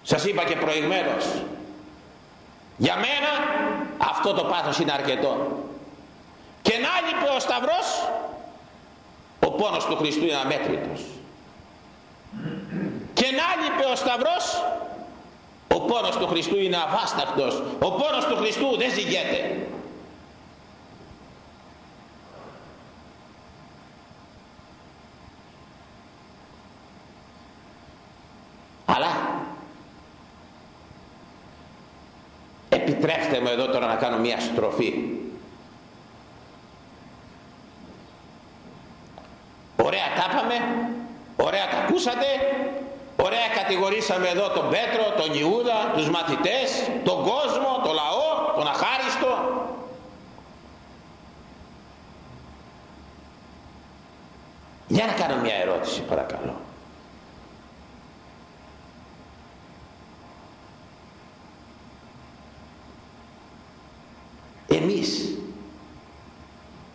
Σας είπα και προηγμένως. Για μένα αυτό το πάθος είναι αρκετό. Και να λείπει ο Σταυρός, ο πόνος του Χριστού είναι αμέτρητος. Και να λείπει ο Σταυρός, ο πόνος του Χριστού είναι αβάσταχτος. Ο πόνος του Χριστού δεν ζυγέται. Αλλά επιτρέψτε μου εδώ τώρα να κάνω μια στροφή. Ωραία τα είπαμε, ωραία τα ακούσατε, Ωραία κατηγορήσαμε εδώ τον Πέτρο, τον Ιούδα, τους μαθητές, τον κόσμο, τον λαό, τον αχάριστο. Για να κάνω μια ερώτηση παρακαλώ. Εμείς,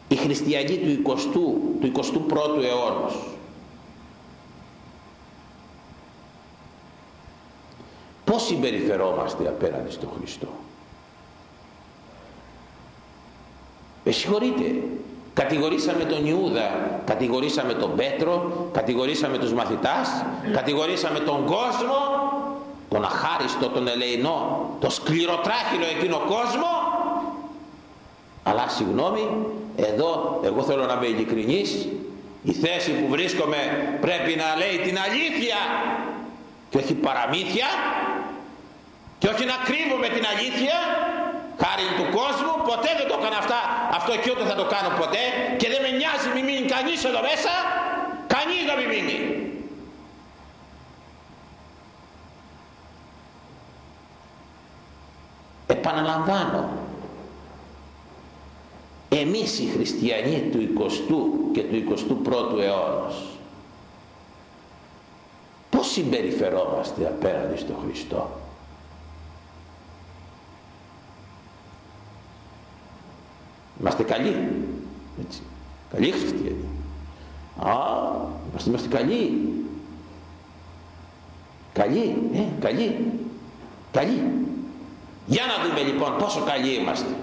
οι χριστιανοί του 20ου, του 21ου αιώνα, Πώς συμπεριφερόμαστε απέναντι στον Χριστό; Με συγχωρείτε, κατηγορήσαμε τον Ιούδα, κατηγορήσαμε τον Πέτρο, κατηγορήσαμε τους μαθητάς, κατηγορήσαμε τον κόσμο, τον αχάριστο, τον ελεηνό, το σκληροτράχυλο εκείνο κόσμο, αλλά συγγνώμη, εδώ εγώ θέλω να είμαι ειλικρινής, η θέση που βρίσκομαι πρέπει να λέει την αλήθεια και όχι παραμύθια και όχι να κρύβουμε την αλήθεια χάρη του κόσμου ποτέ δεν το έκανα αυτά αυτό και ούτε θα το κάνω ποτέ και δεν με νοιάζει μη μείνει κανείς εδώ μέσα κανείς να μην μείνει. Επαναλαμβάνω εμείς οι χριστιανοί του 20ου και του 21ου αιώνα πως συμπεριφερόμαστε απέναντι στον Χριστό; Είμαστε καλοί. Έτσι. Καλοί χριστιανοί. Α, είμαστε, είμαστε καλοί. Καλοί, ε, καλοί. Καλοί. Για να δούμε λοιπόν πόσο καλοί είμαστε.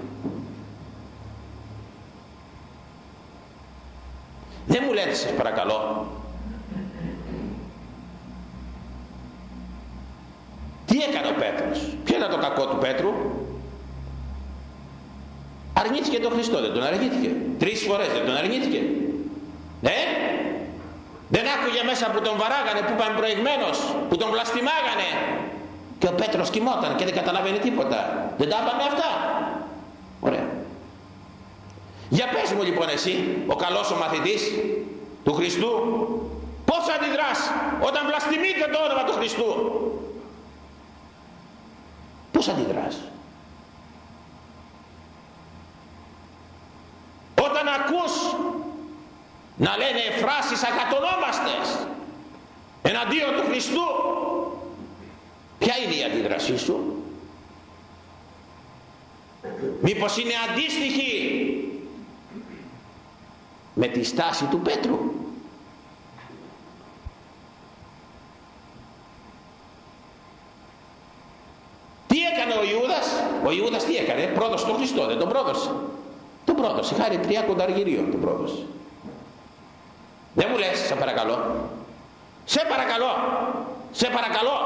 Δεν μου λέτε σας παρακαλώ. Τι έκανε ο Πέτρος; Ποιο ήταν το κακό του Πέτρου; Αρνήθηκε τον Χριστό, δεν τον αρνήθηκε. Τρεις φορές δεν τον αρνήθηκε. Ναι; Δεν άκουγε μέσα που τον βαράγανε, που είπαμε προηγμένως, που τον βλαστημάγανε. Και ο Πέτρος κοιμόταν και δεν καταλαβαίνει τίποτα. Δεν τα είπαμε αυτά. Ωραία. Για πες μου λοιπόν εσύ, ο καλός ο μαθητής του Χριστού, πώς αντιδράς όταν βλαστημείτε το όνομα του Χριστού; Πώς αντιδράς; Όταν ακούς να λένε φράσεις ακατονόμαστες εναντίον του Χριστού, ποια είναι η αντίδρασή σου; Μήπως είναι αντίστοιχη με τη στάση του Πέτρου. Τι έκανε ο Ιούδας, ο Ιούδας τι έκανε, πρόδωσε τον Χριστό, δεν τον πρόδωσε. Τον πρόδωσε, χάρη τρία κονταργυρίων τον πρόδωσε. Δεν μου λες, σε παρακαλώ. Σε παρακαλώ, σε παρακαλώ.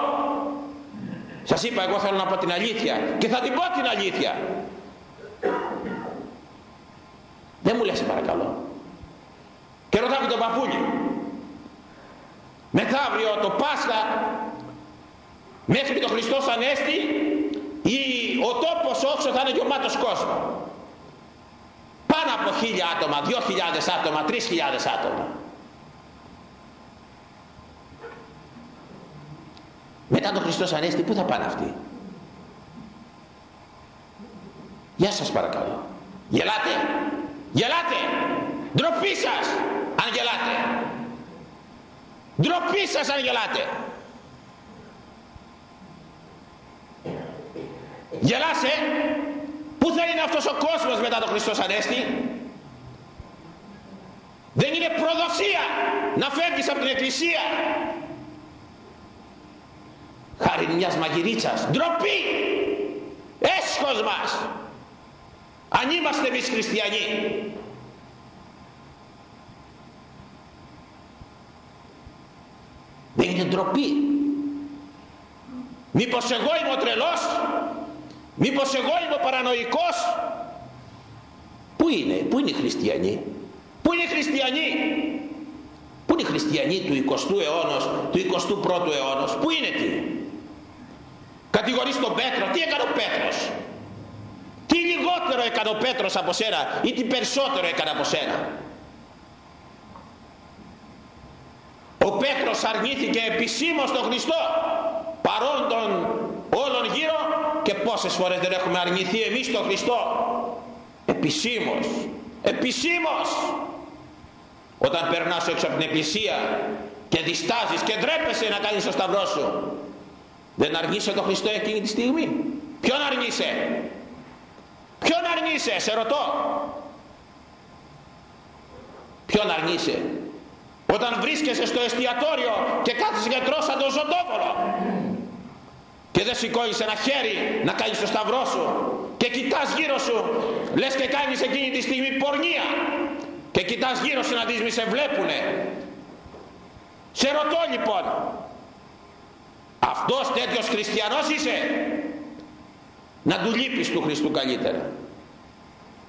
Σας είπα εγώ θέλω να πω την αλήθεια και θα την πω την αλήθεια. Δεν μου λες σε παρακαλώ. Και ρωτάμε τον παππούλι. Μεθαύριο το Πάσχα μέχρι το Χριστός Ανέστη ή ο τόπος όξο θα είναι γεμάτος κόσμο. Πάνω από χίλια άτομα, δυο χιλιάδες άτομα, τρεις χιλιάδες άτομα. Μετά τον Χριστός Ανέστη πού θα πάνε αυτοί; Γεια σας παρακαλώ. Γελάτε; Γελάτε; Ντροπή σας αν γελάτε. Ντροπή σας αν γελάτε. Γελάσαι. Πού θα είναι αυτός ο κόσμος μετά τον Χριστός Ανέστη. Δεν είναι προδοσία να φεύγεις από την εκκλησία χάρη μιας μαγειρίτσας ντροπή έσχος μας αν είμαστε εμείς χριστιανοί δεν είναι ντροπή. Μήπως εγώ είμαι ο τρελός; Μήπως εγώ είμαι ο παρανοϊκός; Πού είναι, πού είναι οι χριστιανοί; Πού είναι οι χριστιανοί; Πού είναι οι χριστιανοί του 20ου αιώνα του 21ου αιώνα πού είναι τι κατηγορείς τον Πέτρο. Τι έκανε ο Πέτρος; Τι λιγότερο έκανε ο Πέτρος από σένα ή τι περισσότερο έκανε από σένα; Ο Πέτρος αρνήθηκε επισήμως τον Χριστό παρόν τον όλων γύρω και πόσες φορές δεν έχουμε αρνηθεί εμείς τον Χριστό. Επισήμως επισήμως! Όταν περνάς έξω από την εκκλησία και διστάζεις και ντρέπεσαι να κάνεις το σταυρό σου δεν αρνείσαι τον Χριστό εκείνη τη στιγμή. Ποιον αρνείσαι; Ποιον αρνείσαι; Σε ρωτώ. Ποιον αρνείσαι; Όταν βρίσκεσαι στο εστιατόριο και κάθεσαι και τρως σαν τον ζωντόβολο. Και δεν σηκώνεις ένα χέρι να κάνεις το σταυρό σου και κοιτάς γύρω σου λες και κάνεις εκείνη τη στιγμή πορνεία και κοιτάς γύρω σου να δεις μη σε βλέπουνε. Σε ρωτώ λοιπόν αυτός τέτοιος χριστιανός είσαι; Να του λείπεις του Χριστού καλύτερα.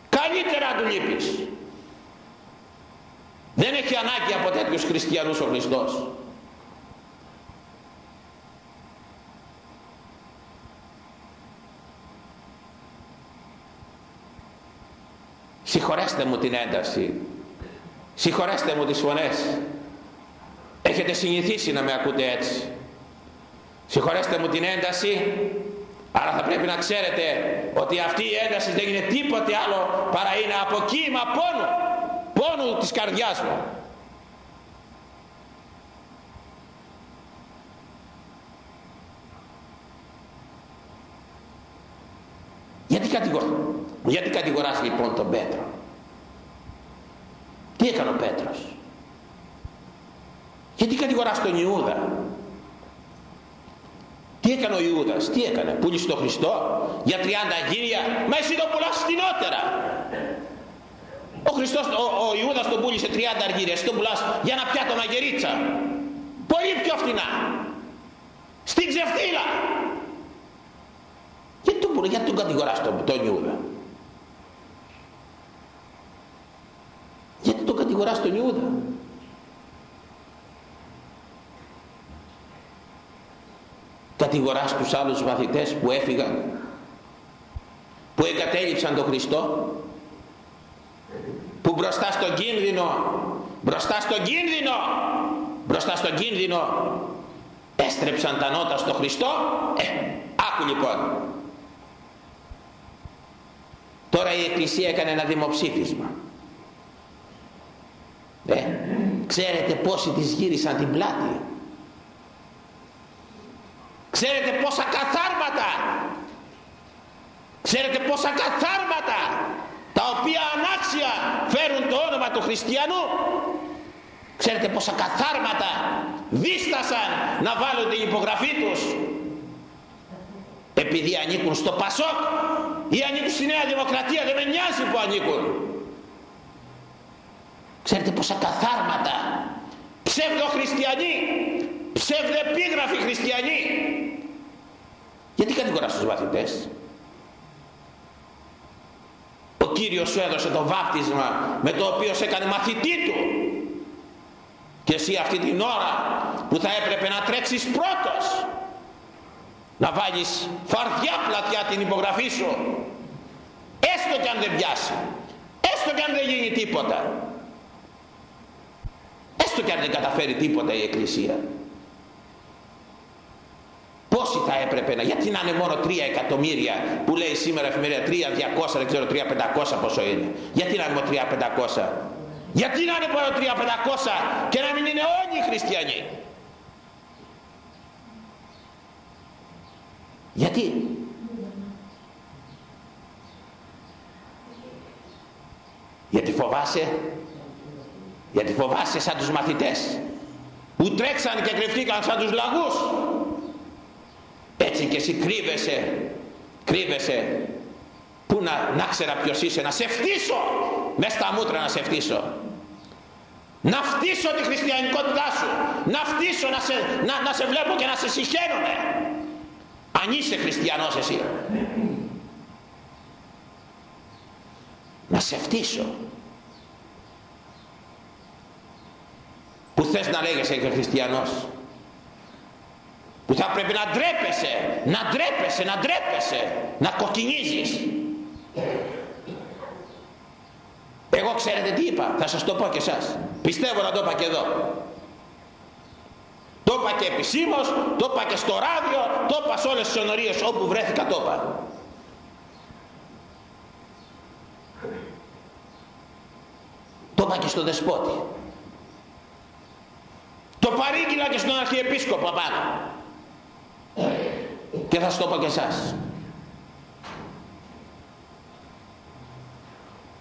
Καλύτερα να του λείπεις δεν έχει ανάγκη από τέτοιους χριστιανούς ο Χριστός. Συγχωρέστε μου την ένταση. Συγχωρέστε μου τις φωνές. Έχετε συνηθίσει να με ακούτε έτσι. Συγχωρέστε μου την ένταση αλλά θα πρέπει να ξέρετε ότι αυτή η ένταση δεν είναι τίποτε άλλο παρά είναι αποκύημα πόνου πόνου της καρδιάς μου γιατί, κατηγορ... γιατί κατηγοράς λοιπόν τον Πέτρο; Τι έκανε ο Πέτρος; Γιατί κατηγοράς τον Ιούδα; Τι έκανε ο Ιούδας, τι έκανε, πούλησε τον Χριστό; Για 30 γύρια, μα εσύ το πουλάς φθηνότερα. Ο Χριστός, ο, ο Ιούδας τον πούλησε 30 αργύρια, εσύ τον πουλάς για ένα πιάτο μαγερίτσα. Πολύ πιο φθηνά. Στην ξεφτύλα. Γιατί τον, γιατί τον κατηγοράς τον, τον Ιούδα; Γιατί τον κατηγοράς τον Ιούδα; κατηγοράς τους άλλους μαθητές που έφυγαν που εγκατέλειψαν τον Χριστό; Που μπροστά στον κίνδυνο μπροστά στον κίνδυνο μπροστά στον κίνδυνο έστρεψαν τα νότα στο Χριστό. Ε, άκου λοιπόν. Τώρα η Εκκλησία έκανε ένα δημοψήφισμα. Ε, ξέρετε πόσοι της γύρισαν την πλάτη; Ξέρετε πόσα καθάρματα; Ξέρετε πόσα καθάρματα; Τα οποία ανάξια φέρουν το όνομα του χριστιανού. Ξέρετε πόσα καθάρματα δίστασαν να βάλουν την υπογραφή τους. Επειδή ανήκουν στο Πασόκ ή ανήκουν στη Νέα Δημοκρατία δεν με νοιάζει που ανήκουν. Ξέρετε πόσα καθάρματα ψευδοχριστιανοί ψευδεπίγραφοι χριστιανοί. Γιατί κατηγοράς τους μαθητές; Ο Κύριος σου έδωσε το βάπτισμα με το οποίο σε έκανε μαθητή του. Και εσύ αυτή την ώρα που θα έπρεπε να τρέξεις πρώτος να βάλεις φαρδιά πλατιά την υπογραφή σου έστω και αν δεν πιάσει έστω και αν δεν γίνει τίποτα έστω και αν δεν καταφέρει τίποτα η Εκκλησία Πόσοι θα έπρεπε να, γιατί να είναι μόνο 3 εκατομμύρια που λέει σήμερα εφημερία 3, 200, δεν ξέρω 3, 500 πόσο είναι. Γιατί να είναι μόνο 3, 500. Γιατί να είναι μόνο 3, 500 και να μην είναι όλοι οι χριστιανοί; Γιατί; Γιατί φοβάσαι; Γιατί φοβάσαι σαν τους μαθητές που τρέξαν και κρυφτήκαν σαν τους λαγούς; Έτσι και εσύ κρύβεσαι κρύβεσαι. Που να, να ξέρα ποιος είσαι να σε φτύσω. Μες στα μούτρα να σε φτύσω. Να φτύσω τη χριστιανικότητά σου. Να φτύσω να σε, να, να σε βλέπω και να σε συχαίνουνε αν είσαι χριστιανός εσύ. Να σε φτύσω. Που θες να λέγεσαι και χριστιανός που θα πρέπει να ντρέπεσαι, να ντρέπεσαι, να ντρέπεσαι, να κοκκινίζεις. Εγώ ξέρετε τι είπα, θα σας το πω και εσάς. Πιστεύω να το είπα και εδώ. Το είπα και επισήμως, το είπα και στο ράδιο, το είπα σε όλες τις ονορίες όπου βρέθηκα το είπα. Το είπα και στο δεσπότη. Το παρήγγειλα και στον Αρχιεπίσκοπο απάνω και θα σου το πω και εσάς.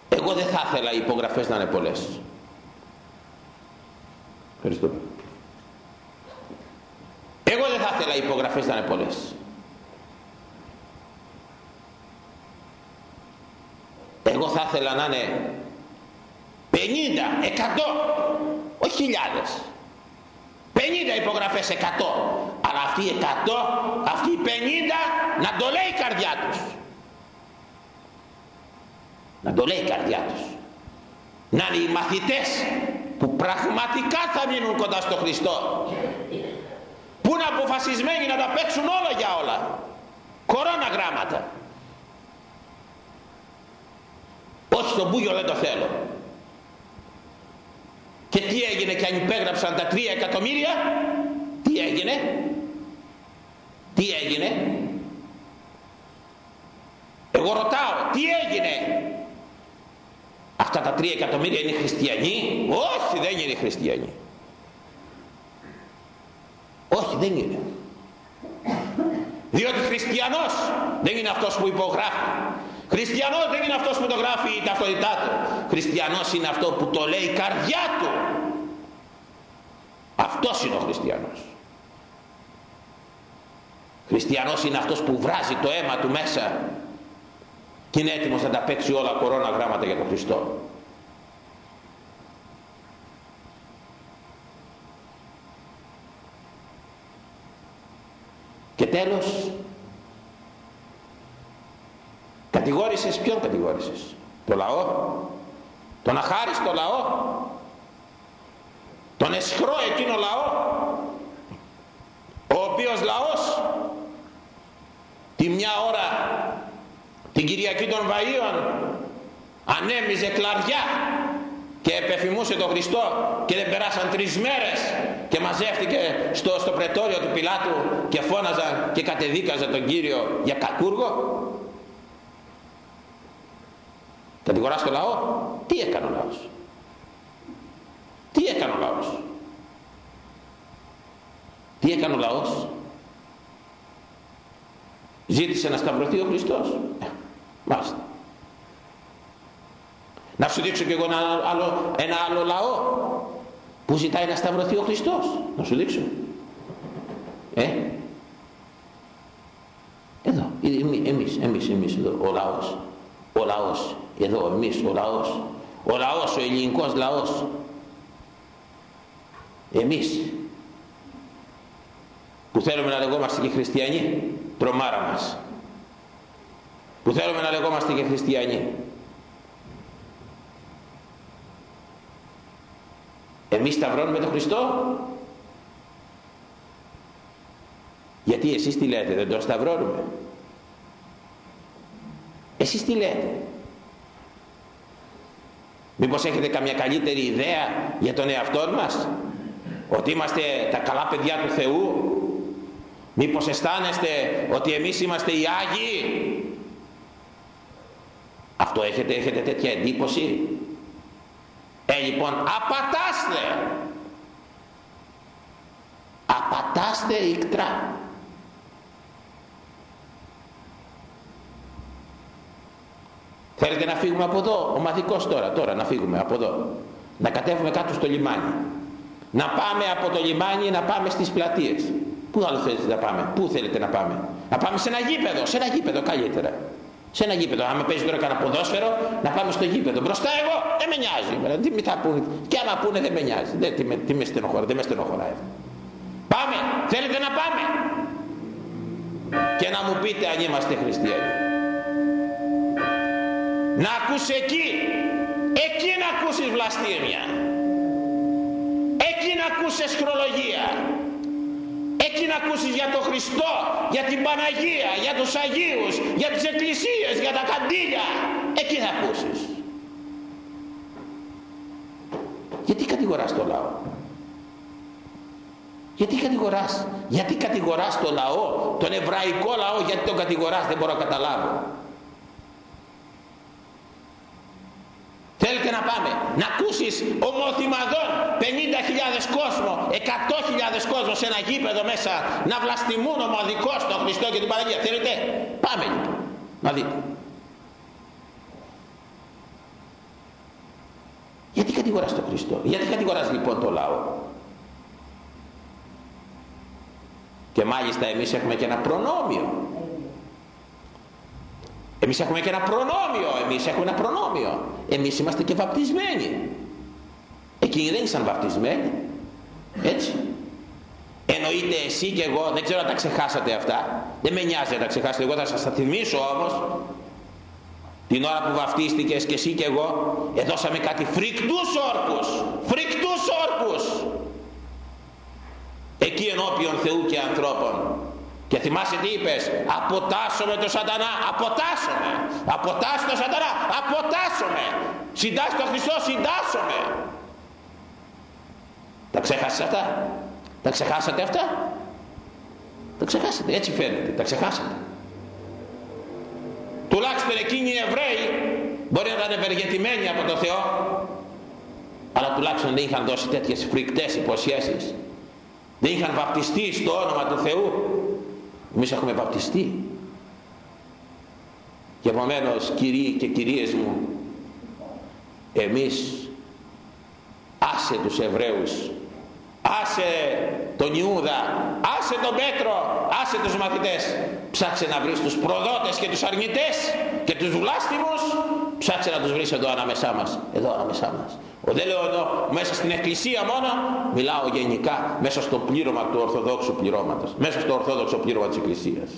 Εγώ δεν θα ήθελα οι υπογραφές να είναι πολλές. Ευχαριστώ. Εγώ δεν θα ήθελα οι υπογραφές να είναι πολλές. Εγώ θα ήθελα να είναι 50, 100 όχι χιλιάδες. 50 υπογραφές 100 αλλά αυτοί οι 100 αυτοί οι 50 να το λέει η καρδιά τους. Να το λέει η καρδιά τους. Να είναι οι μαθητές που πραγματικά θα μείνουν κοντά στο Χριστό. Που είναι αποφασισμένοι να τα παίξουν όλα για όλα. Κορώνα γράμματα. Όχι στον Μπούγιο δεν το θέλω. Και τι έγινε και αν υπέγραψαν τα τρία εκατομμύρια, τι έγινε, τι έγινε; Εγώ ρωτάω, τι έγινε; Αυτά τα τρία εκατομμύρια είναι χριστιανοί; Όχι, δεν είναι χριστιανοί. Όχι, δεν είναι. Διότι χριστιανός δεν είναι αυτός που υπογράφει. Χριστιανός δεν είναι αυτός που το γράφει η ταυτότητά του. Χριστιανός είναι αυτό που το λέει η καρδιά του. Αυτός είναι ο χριστιανός. Χριστιανός είναι αυτός που βράζει το αίμα του μέσα και είναι έτοιμος να τα παίξει όλα κορώνα γράμματα για τον Χριστό. Και τέλος Κατηγόρησες ποιον κατηγόρησες. Το λαό. Τον αχάριστο λαό. Τον εσχρό εκείνο λαό. Ο οποίος λαός τη μια ώρα την Κυριακή των Βαΐων ανέμιζε κλαριά και επεφημούσε τον Χριστό και δεν περάσαν τρεις μέρες και μαζεύτηκε στο, στο πρετόριο του Πιλάτου και φώναζαν και κατεδίκαζαν τον Κύριο για κακούργο. Κατηγοράς το λαό. Τι έκανε ο λαός; Τι έκανε ο λαός; Τι έκανε ο λαός; Ζήτησε να σταυρωθεί ο Χριστός ε, μάλιστα να σου δείξω και εγώ ένα άλλο, ένα άλλο λαό που ζητάει να σταυρωθεί ο Χριστός. Να σου δείξω. Ε. Εδώ. Εμείς, εμείς, εμείς εδώ. Ο λαός. Ο λαός. Εδώ εμείς ο λαός. Ο λαός, ο ελληνικός λαός. Εμείς που θέλουμε να λεγόμαστε και χριστιανοί τρομάρα μας. Που θέλουμε να λεγόμαστε και χριστιανοί. Εμείς σταυρώνουμε τον Χριστό. Γιατί εσείς τι λέτε δεν τον σταυρώνουμε. Εσείς τι λέτε. Μήπως έχετε καμιά καλύτερη ιδέα για τον εαυτό μας; Ότι είμαστε τα καλά παιδιά του Θεού; Μήπως αισθάνεστε ότι εμείς είμαστε οι Άγιοι; Αυτό έχετε, έχετε τέτοια εντύπωση; Ε, λοιπόν, απατάστε. Απατάστε ικτρά. Θέλετε να φύγουμε από εδώ, ο μαθικός τώρα, τώρα να φύγουμε από εδώ. Να κατέβουμε κάτω στο λιμάνι. Να πάμε από το λιμάνι να πάμε στις πλατείες. Πού άλλο θέλετε να πάμε, πού θέλετε να πάμε; Να πάμε σε ένα γήπεδο, σε ένα γήπεδο καλύτερα σε ένα γήπεδο. Άμα παίζει τώρα κανένα ποδόσφαιρο, να πάμε στο γήπεδο. Μπροστά εγώ δεν με νοιάζει. Τι με θα πούνε. Και άμα πούνε δεν με νοιάζει. Δεν, τι, με, τι με στενοχωρά, δεν με στενοχωράει. Πάμε, θέλετε να πάμε; Και να μου πείτε αν είμαστε χριστιανοί. Να ακούσει εκεί, εκεί να ακούσεις βλαστήμια. Εκεί να ακούσεις χρολογία εκεί να ακούσεις για τον Χριστό, για την Παναγία, για τους Αγίους, για τις εκκλησίες, για τα καντήλια. Εκεί να ακούσεις. Γιατί κατηγοράς το λαό; Γιατί κατηγοράς; Γιατί κατηγοράς το λαό, τον εβραϊκό λαό, γιατί τον κατηγοράς, δεν μπορώ να καταλάβω. Θέλετε να πάμε να ακούσεις ομοθυμαδών 50.000 κόσμο, 100.000 κόσμο σε ένα γήπεδο μέσα να βλαστημούν ομαδικός τον Χριστό και την Παναγία. Θέλετε, πάμε λοιπόν, να δείτε. Γιατί κατηγοράς τον Χριστό, γιατί κατηγοράς λοιπόν το λαό; Και μάλιστα εμείς έχουμε και ένα προνόμιο εμείς έχουμε και ένα προνόμιο, εμείς έχουμε ένα προνόμιο. Εμείς είμαστε και βαπτισμένοι. Εκείνοι δεν ήσαν βαπτισμένοι. Έτσι. Εννοείται εσύ και εγώ, δεν ξέρω αν τα ξεχάσατε αυτά. Δεν με νοιάζει να τα ξεχάσετε, εγώ θα σας τα θυμίσω όμως. Την ώρα που βαφτίστηκες και εσύ και εγώ, εδώσαμε κάτι φρικτούς όρκους. Φρικτούς όρκους. Εκεί ενώπιον Θεού και ανθρώπων και θυμάσαι τι είπες, αποτάσσομαι το σατανά, αποτάσσομαι, αποτάσσω το σατανά, αποτάσσομαι, συντάσσω το Χριστό, συντάσσομαι. Τα ξέχασες αυτά, τα ξεχάσατε αυτά, τα ξεχάσατε, έτσι φαίνεται, τα ξεχάσατε. Τουλάχιστον εκείνοι οι Εβραίοι μπορεί να ήταν ευεργετημένοι από το Θεό, αλλά τουλάχιστον δεν είχαν δώσει τέτοιες φρικτές υποσχέσεις. Δεν είχαν βαπτιστεί στο όνομα του Θεού εμείς έχουμε βαπτιστεί. Και επομένως κυρίοι και κυρίες μου εμείς άσε τους Εβραίους άσε τον Ιούδα άσε τον Πέτρο άσε τους μαθητές. Ψάξε να βρεις τους προδότες και τους αρνητές και τους βλάστημους. Ψάξε να τους βρεις εδώ ανάμεσά μας εδώ ανάμεσά μας. ο, δεν λέω εδώ μέσα στην εκκλησία μόνο μιλάω γενικά μέσα στο πλήρωμα του ορθοδόξου πληρώματος μέσα στο ορθόδοξο πλήρωμα της εκκλησίας.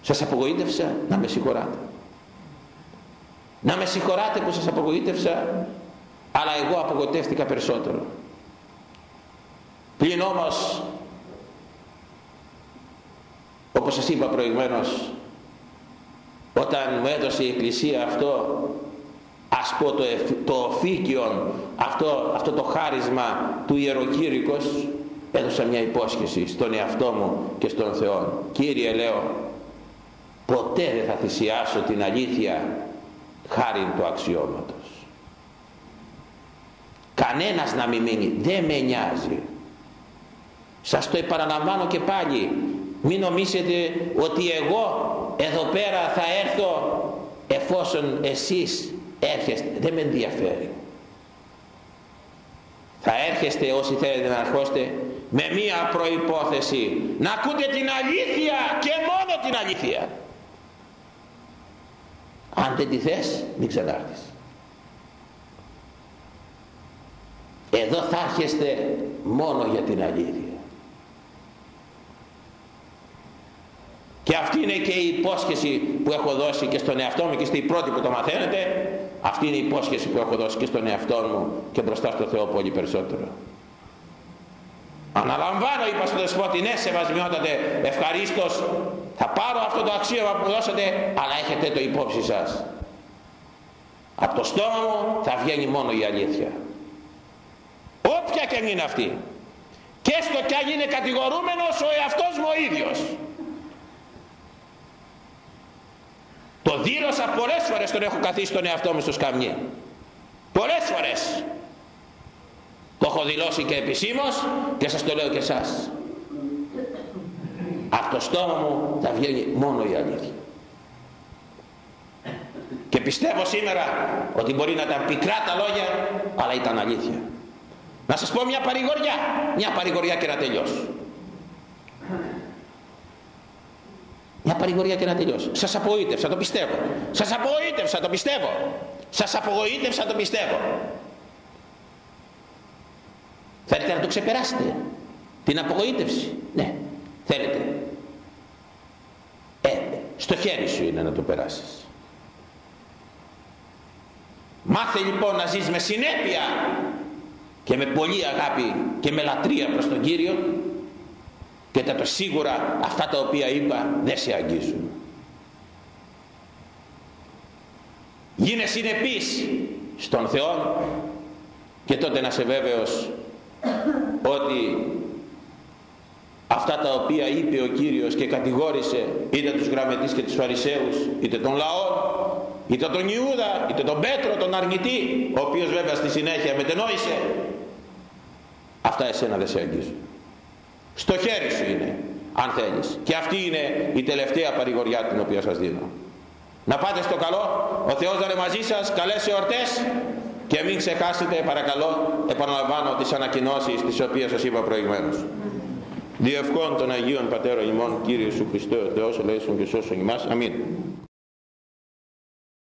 Σας απογοήτευσα να με συγχωράτε. Να με συγχωράτε που σας απογοήτευσα αλλά εγώ απογοητεύτηκα περισσότερο. Πλην όμως όπως σας είπα προηγουμένως όταν μου έδωσε η Εκκλησία αυτό ας πω το, το οφίκιον αυτό, αυτό το χάρισμα του Ιεροκήρυκος έδωσα μια υπόσχεση στον εαυτό μου και στον Θεό Κύριε λέω ποτέ δεν θα θυσιάσω την αλήθεια χάρη του αξιώματος. Κανένας να μην μείνει δεν με νοιάζει. Σας το επαναλαμβάνω και πάλι μην νομίζετε ότι εγώ εδώ πέρα θα έρθω εφόσον εσείς έρχεστε. Δεν με ενδιαφέρει. Θα έρχεστε όσοι θέλετε να ερχόστε με μία προϋπόθεση. Να ακούτε την αλήθεια και μόνο την αλήθεια. Αν δεν τη θες μην ξανάρθεις. Εδώ θα έρχεστε μόνο για την αλήθεια και αυτή είναι και η υπόσχεση που έχω δώσει και στον εαυτό μου και στην πρώτη που το μαθαίνετε. Αυτή είναι η υπόσχεση που έχω δώσει και στον εαυτό μου και μπροστά στο Θεό πολύ περισσότερο. Αναλαμβάνω είπα στον Δεσπότη ναι σεβασμιότατε ευχαρίστως θα πάρω αυτό το αξίωμα που δώσατε αλλά έχετε το υπόψη σας. Από το στόμα μου θα βγαίνει μόνο η αλήθεια. Όποια και αν είναι αυτή. Και έστω κι αν είναι κατηγορούμενος ο εαυτός μου ο ίδιος δήλωσα πολλές φορές τον έχω καθίσει τον εαυτό μου στο σκαμνί. Πολλές φορές. Το έχω δηλώσει και επισήμως και σας το λέω και εσάς. Από το στόμα μου θα βγαίνει μόνο η αλήθεια. Και πιστεύω σήμερα ότι μπορεί να ήταν πικρά τα λόγια, αλλά ήταν αλήθεια. Να σας πω μια παρηγοριά, μια παρηγοριά και να τελειώσω. Παρηγορία και να τελειώσει. Σας απογοήτευσα, το πιστεύω. Σας απογοήτευσα, το πιστεύω. Σας απογοήτευσα, το πιστεύω. Θέλετε να το ξεπεράσετε; Την απογοήτευση; Ναι, θέλετε. Ε, στο χέρι σου είναι να το περάσεις. Μάθε λοιπόν να ζεις με συνέπεια και με πολύ αγάπη και με λατρεία προς τον Κύριο και τα το σίγουρα αυτά τα οποία είπα δεν σε αγγίζουν. Γίνε συνεπής στον Θεό και τότε να σε βέβαιος ότι αυτά τα οποία είπε ο Κύριος και κατηγόρησε είτε τους γραμματείς και τους φαρισαίους είτε τον λαό είτε τον Ιούδα είτε τον Πέτρο τον αρνητή ο οποίος βέβαια στη συνέχεια μετενόησε αυτά εσένα δεν σε αγγίζουν στο χέρι σου είναι αν θέλεις. Και αυτή είναι η τελευταία παρηγοριά την οποία σας δίνω. Να πάτε στο καλό. Ο Θεός να είναι μαζί σας. Καλές εορτές. Και μην ξεχάσετε παρακαλώ επαναλαμβάνω τις ανακοινώσεις τις οποίες σας είπα προηγουμένως. Διευκόν των Αγίων Πατέρων ημών Κύριε Σου Χριστό Θεός ελέησον και σώσον ημάς. Αμήν